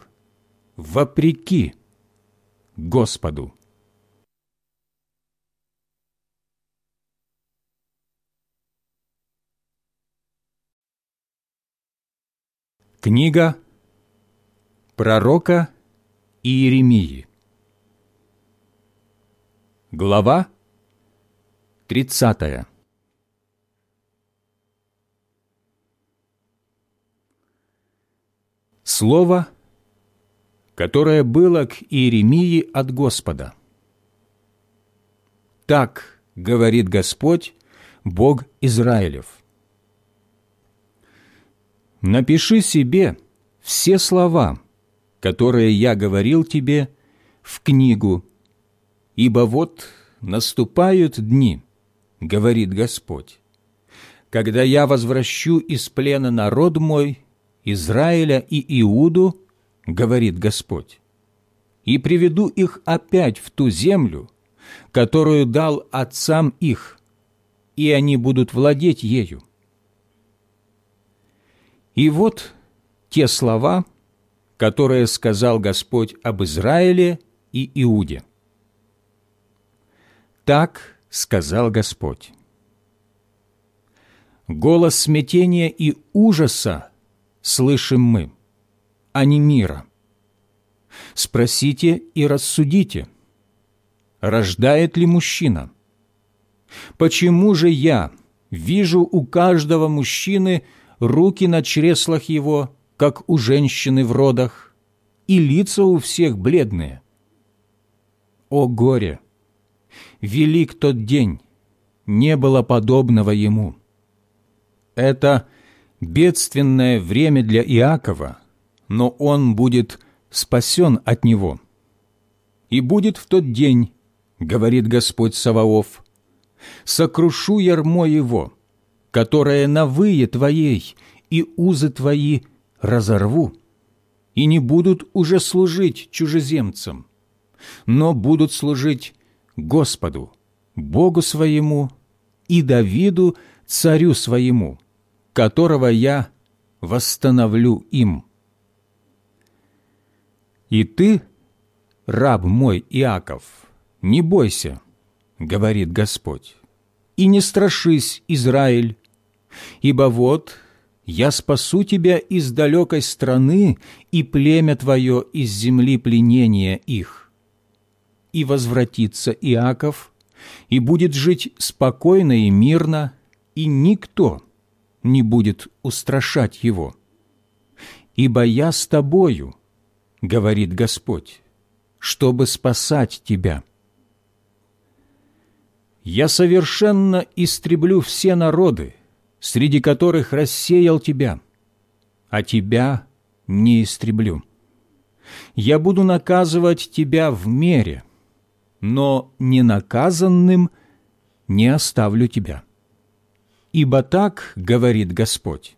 S1: вопреки Господу. Книга пророка Иеремии Глава 30 Слово, которое было к Иеремии от Господа. Так говорит Господь, Бог Израилев – Напиши себе все слова, которые я говорил тебе, в книгу, ибо вот наступают дни, говорит Господь, когда я возвращу из плена народ мой, Израиля и Иуду, говорит Господь, и приведу их опять в ту землю, которую дал отцам их, и они будут владеть ею. И вот те слова, которые сказал Господь об Израиле и Иуде. Так сказал Господь. Голос смятения и ужаса слышим мы, а не мира. Спросите и рассудите, рождает ли мужчина? Почему же я вижу у каждого мужчины – руки на чреслах его, как у женщины в родах, и лица у всех бледные. О горе! Велик тот день, не было подобного ему. Это бедственное время для Иакова, но он будет спасен от него. И будет в тот день, говорит Господь Саваоф, сокрушу ярмо его, которое на вые твоей и узы твои разорву, и не будут уже служить чужеземцам, но будут служить Господу, Богу своему и Давиду, царю своему, которого я восстановлю им. И ты, раб мой Иаков, не бойся, говорит Господь, и не страшись, Израиль, ибо вот я спасу тебя из далекой страны и племя твое из земли пленения их. И возвратится Иаков, и будет жить спокойно и мирно, и никто не будет устрашать его. Ибо я с тобою, говорит Господь, чтобы спасать тебя я совершенно истреблю все народы, среди которых рассеял тебя, а тебя не истреблю. Я буду наказывать тебя в мере, но ненаказанным не оставлю тебя. Ибо так говорит Господь,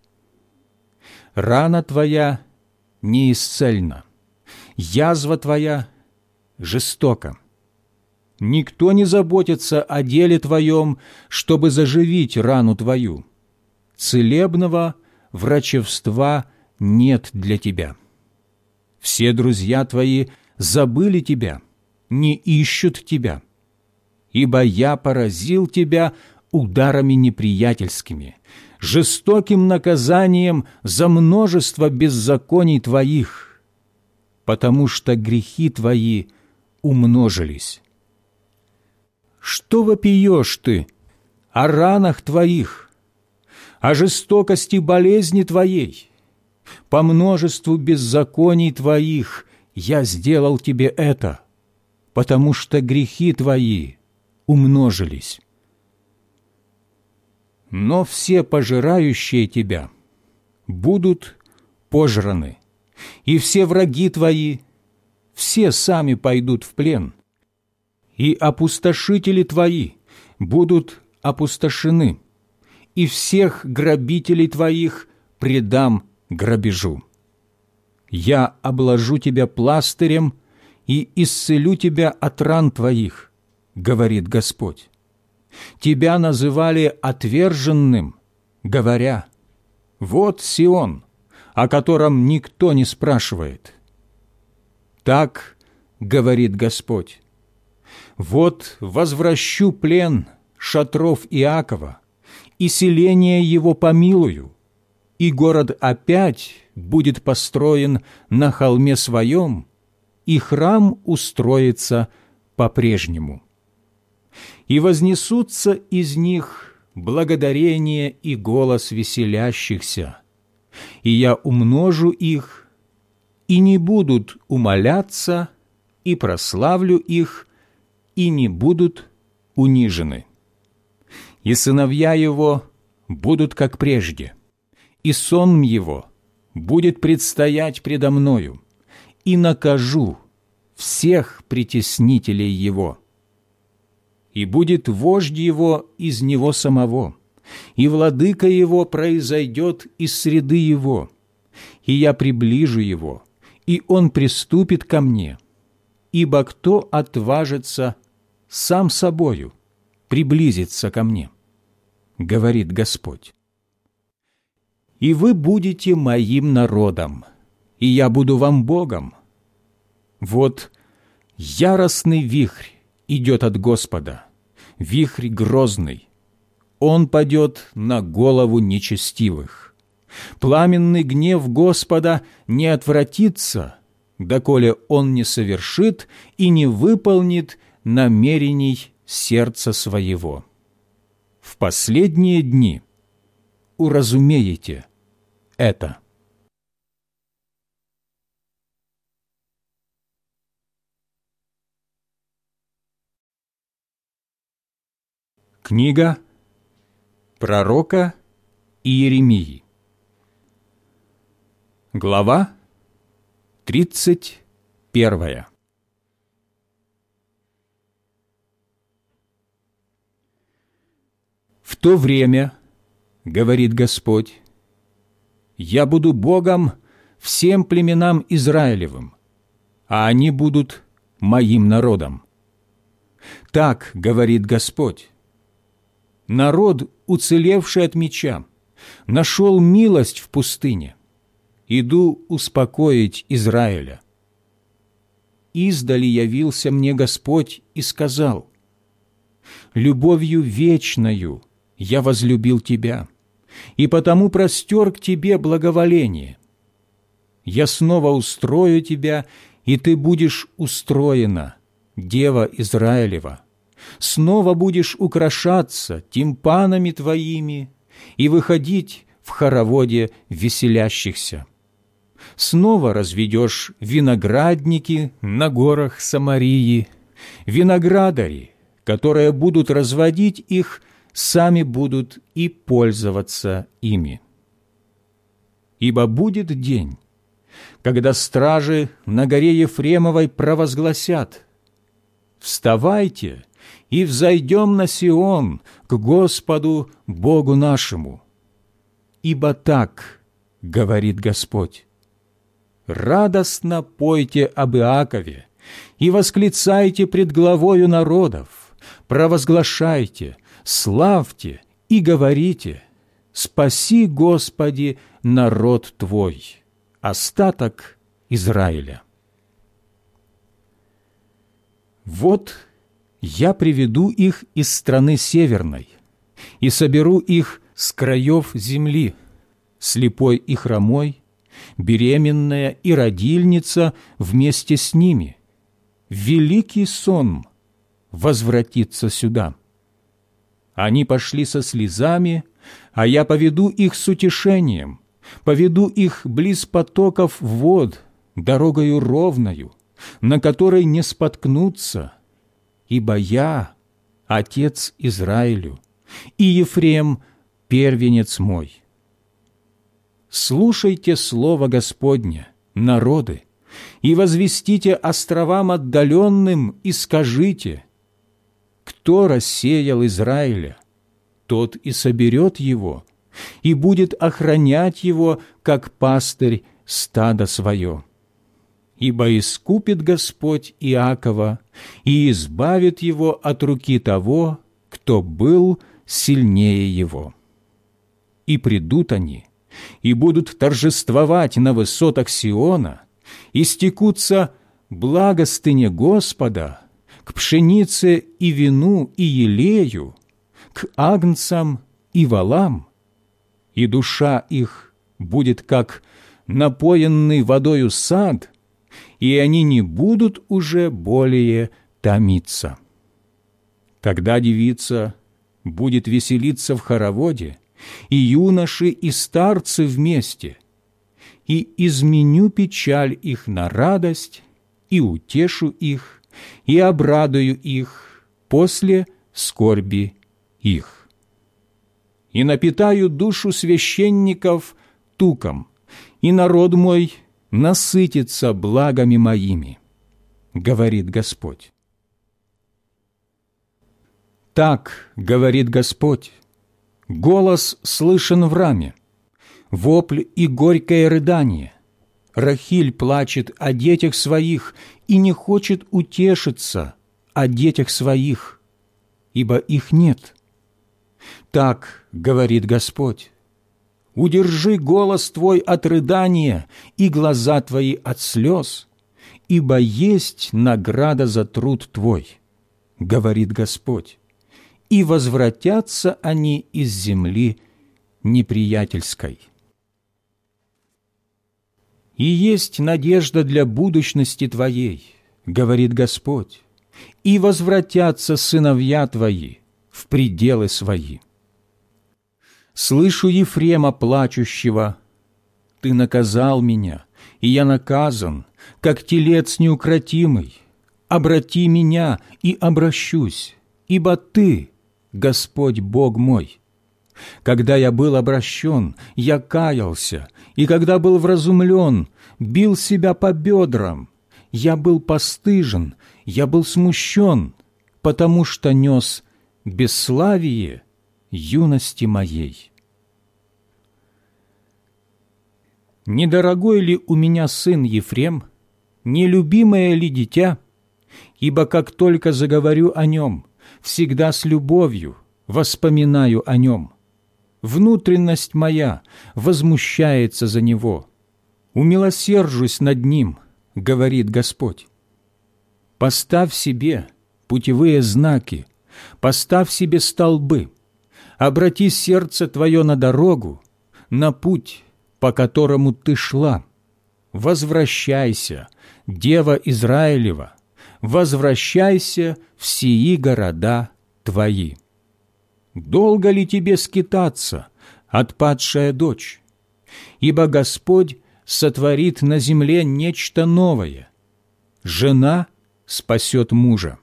S1: рана твоя неисцельна, язва твоя жестока Никто не заботится о деле твоем, чтобы заживить рану твою. Целебного врачевства нет для тебя. Все друзья твои забыли тебя, не ищут тебя. Ибо я поразил тебя ударами неприятельскими, жестоким наказанием за множество беззаконий твоих, потому что грехи твои умножились. Что вопиешь ты о ранах твоих, о жестокости болезни твоей? По множеству беззаконий твоих я сделал тебе это, потому что грехи твои умножились. Но все пожирающие тебя будут пожраны, и все враги твои, все сами пойдут в плен – и опустошители твои будут опустошены, и всех грабителей твоих предам грабежу. я обложу тебя пластырем и исцелю тебя от ран твоих, говорит Господь. Тебя называли отверженным, говоря, вот Сион, о котором никто не спрашивает. Так говорит Господь. Вот возвращу плен шатров Иакова, и селение его помилую, и город опять будет построен на холме своем, и храм устроится по-прежнему. И вознесутся из них благодарение и голос веселящихся, и я умножу их, и не будут умоляться, и прославлю их, и не будут унижены. И сыновья его будут как прежде, и сон его будет предстоять предо мною, и накажу всех притеснителей его. И будет вождь его из него самого, и владыка его произойдет из среды его, и я приближу его, и он приступит ко мне. Ибо кто отважится сам собою приблизиться ко мне, говорит Господь. И вы будете моим народом, и я буду вам Богом. Вот яростный вихрь идет от Господа, вихрь грозный, он падет на голову нечестивых. Пламенный гнев Господа не отвратится, доколе он не совершит и не выполнит намерений сердца своего. В последние дни уразумеете это. Книга пророка Иеремии. Глава 31. В то время, говорит Господь, я буду Богом всем племенам Израилевым, а они будут моим народом. Так говорит Господь народ, уцелевший от меча, нашел милость в пустыне. Иду успокоить Израиля. Издали явился мне Господь и сказал, «Любовью вечною я возлюбил тебя, и потому простер к тебе благоволение. Я снова устрою тебя, и ты будешь устроена, Дева Израилева» снова будешь украшаться тимпанами твоими и выходить в хороводе веселящихся. Снова разведешь виноградники на горах Самарии, виноградари, которые будут разводить их, сами будут и пользоваться ими. Ибо будет день, когда стражи на горе Ефремовой провозгласят «Вставайте!» И взойдем на Сион, к Господу Богу нашему. Ибо так, говорит Господь, радостно пойте об Иакове и восклицайте пред главою народов, провозглашайте, славьте и говорите, спаси, Господи, народ Твой, остаток Израиля. Вот я приведу их из страны северной и соберу их с краев земли, слепой и хромой, беременная и родильница вместе с ними. Великий сон возвратится сюда. Они пошли со слезами, а я поведу их с утешением, поведу их близ потоков вод, дорогою ровною, на которой не споткнутся, ибо я – Отец Израилю, и Ефрем – первенец мой. Слушайте слово Господне, народы, и возвестите островам отдаленным и скажите, кто рассеял Израиля, тот и соберет его, и будет охранять его, как пастырь стадо свое. Ибо искупит Господь Иакова и избавит его от руки того, кто был сильнее его. И придут они, и будут торжествовать на высотах Сиона, и стекутся благостыне Господа к пшенице и вину и елею, к агнцам и валам, и душа их будет как напоенный водою сад, и они не будут уже более томиться. Тогда девица будет веселиться в хороводе, и юноши, и старцы вместе, и изменю печаль их на радость, и утешу их, и обрадую их после скорби их. И напитаю душу священников туком, и народ мой насытится благами моими, говорит Господь. Так говорит Господь, голос слышен в раме, вопль и горькое рыдание. Рахиль плачет о детях своих и не хочет утешиться о детях своих, ибо их нет. Так говорит Господь, удержи голос твой от рыдания и глаза твои от слез, ибо есть награда за труд твой, говорит Господь, и возвратятся они из земли неприятельской. И есть надежда для будущности твоей, говорит Господь, и возвратятся сыновья твои в пределы свои. Слышу Ефрема плачущего, «Ты наказал меня, и я наказан, как телец неукротимый. Обрати меня, и обращусь, ибо Ты, Господь Бог мой. Когда я был обращен, я каялся, и когда был вразумлен, бил себя по бедрам. Я был постыжен, я был смущен, потому что нес бесславие юности моей». недорогой ли у меня сын Ефрем, нелюбимое ли дитя? Ибо как только заговорю о нем, всегда с любовью воспоминаю о нем. Внутренность моя возмущается за него. Умилосержусь над ним, говорит Господь. Поставь себе путевые знаки, поставь себе столбы, обрати сердце твое на дорогу, на путь, по которому ты шла. Возвращайся, Дева Израилева, возвращайся в сии города твои. Долго ли тебе скитаться, отпадшая дочь? Ибо Господь сотворит на земле нечто новое. Жена спасет мужа.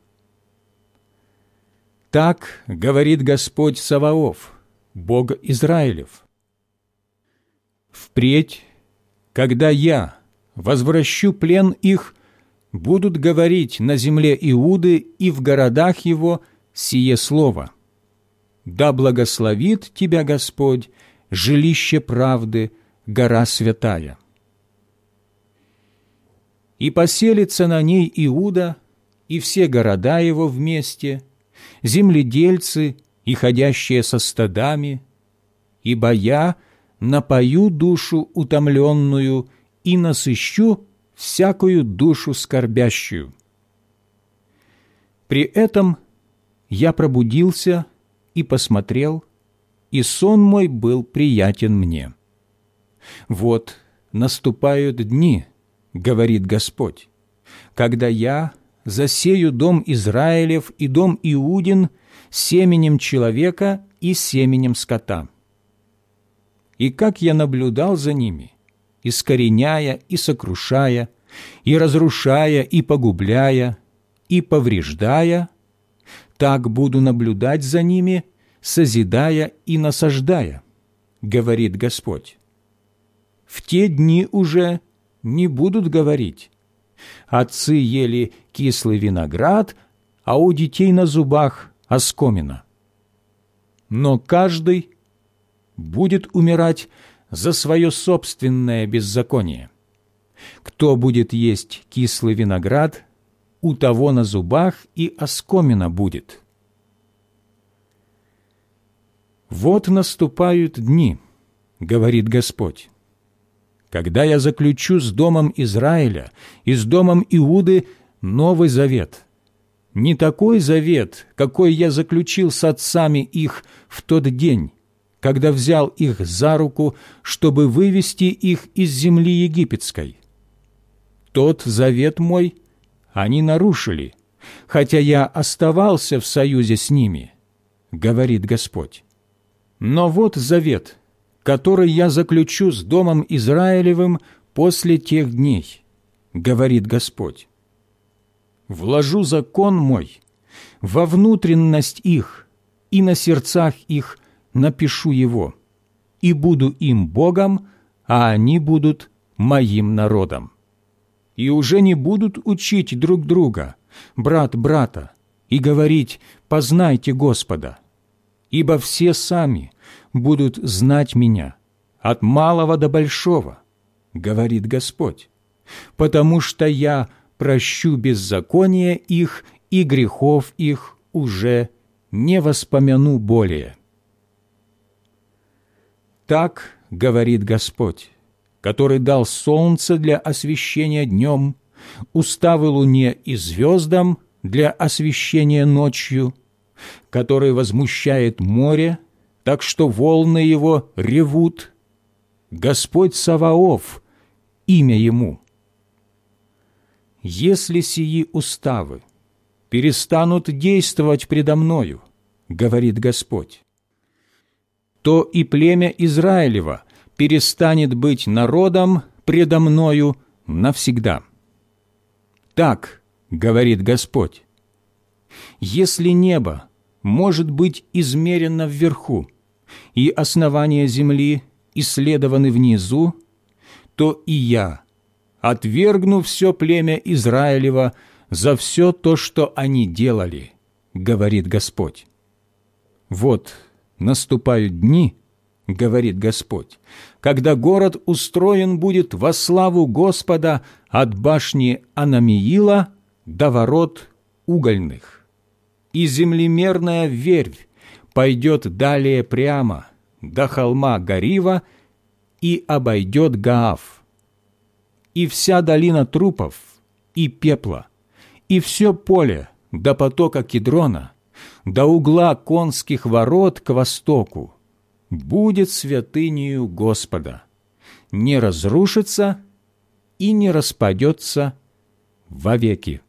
S1: Так говорит Господь Саваоф, Бог Израилев – Впредь, когда я возвращу плен их, будут говорить на земле Иуды и в городах его сие слово. Да благословит тебя Господь, жилище правды, гора святая. И поселится на ней Иуда и все города его вместе, земледельцы и ходящие со стадами, ибо я – напою душу утомленную и насыщу всякую душу скорбящую. При этом я пробудился и посмотрел, и сон мой был приятен мне. Вот наступают дни, говорит Господь, когда я засею дом Израилев и дом Иудин семенем человека и семенем скота и как я наблюдал за ними, искореняя и сокрушая, и разрушая и погубляя, и повреждая, так буду наблюдать за ними, созидая и насаждая, говорит Господь. В те дни уже не будут говорить. Отцы ели кислый виноград, а у детей на зубах оскомина. Но каждый будет умирать за свое собственное беззаконие. Кто будет есть кислый виноград, у того на зубах и оскомина будет. «Вот наступают дни, — говорит Господь, — когда я заключу с домом Израиля и с домом Иуды новый завет. Не такой завет, какой я заключил с отцами их в тот день, когда взял их за руку, чтобы вывести их из земли египетской. Тот завет мой они нарушили, хотя я оставался в союзе с ними, говорит Господь. Но вот завет, который я заключу с Домом Израилевым после тех дней, говорит Господь. Вложу закон мой во внутренность их, и на сердцах их напишу его, и буду им Богом, а они будут моим народом. И уже не будут учить друг друга, брат брата, и говорить «познайте Господа», ибо все сами будут знать Меня, от малого до большого, говорит Господь, потому что Я прощу беззаконие их и грехов их уже не воспомяну более. Так говорит Господь, который дал солнце для освещения днем, уставы луне и звездам для освещения ночью, который возмущает море, так что волны его ревут. Господь Саваоф, имя ему. Если сии уставы перестанут действовать предо мною, говорит Господь, то и племя Израилева перестанет быть народом предо мною навсегда. Так, говорит Господь, если небо может быть измерено вверху, и основания земли исследованы внизу, то и я отвергну все племя Израилева за все то, что они делали, говорит Господь. Вот наступают дни, говорит Господь, когда город устроен будет во славу Господа от башни Анамиила до ворот угольных, и землемерная вервь пойдет далее прямо до холма Гарива и обойдет Гаав. И вся долина трупов и пепла, и все поле до потока Кедрона, до угла конских ворот к востоку, будет святынею Господа, не разрушится и не распадется вовеки.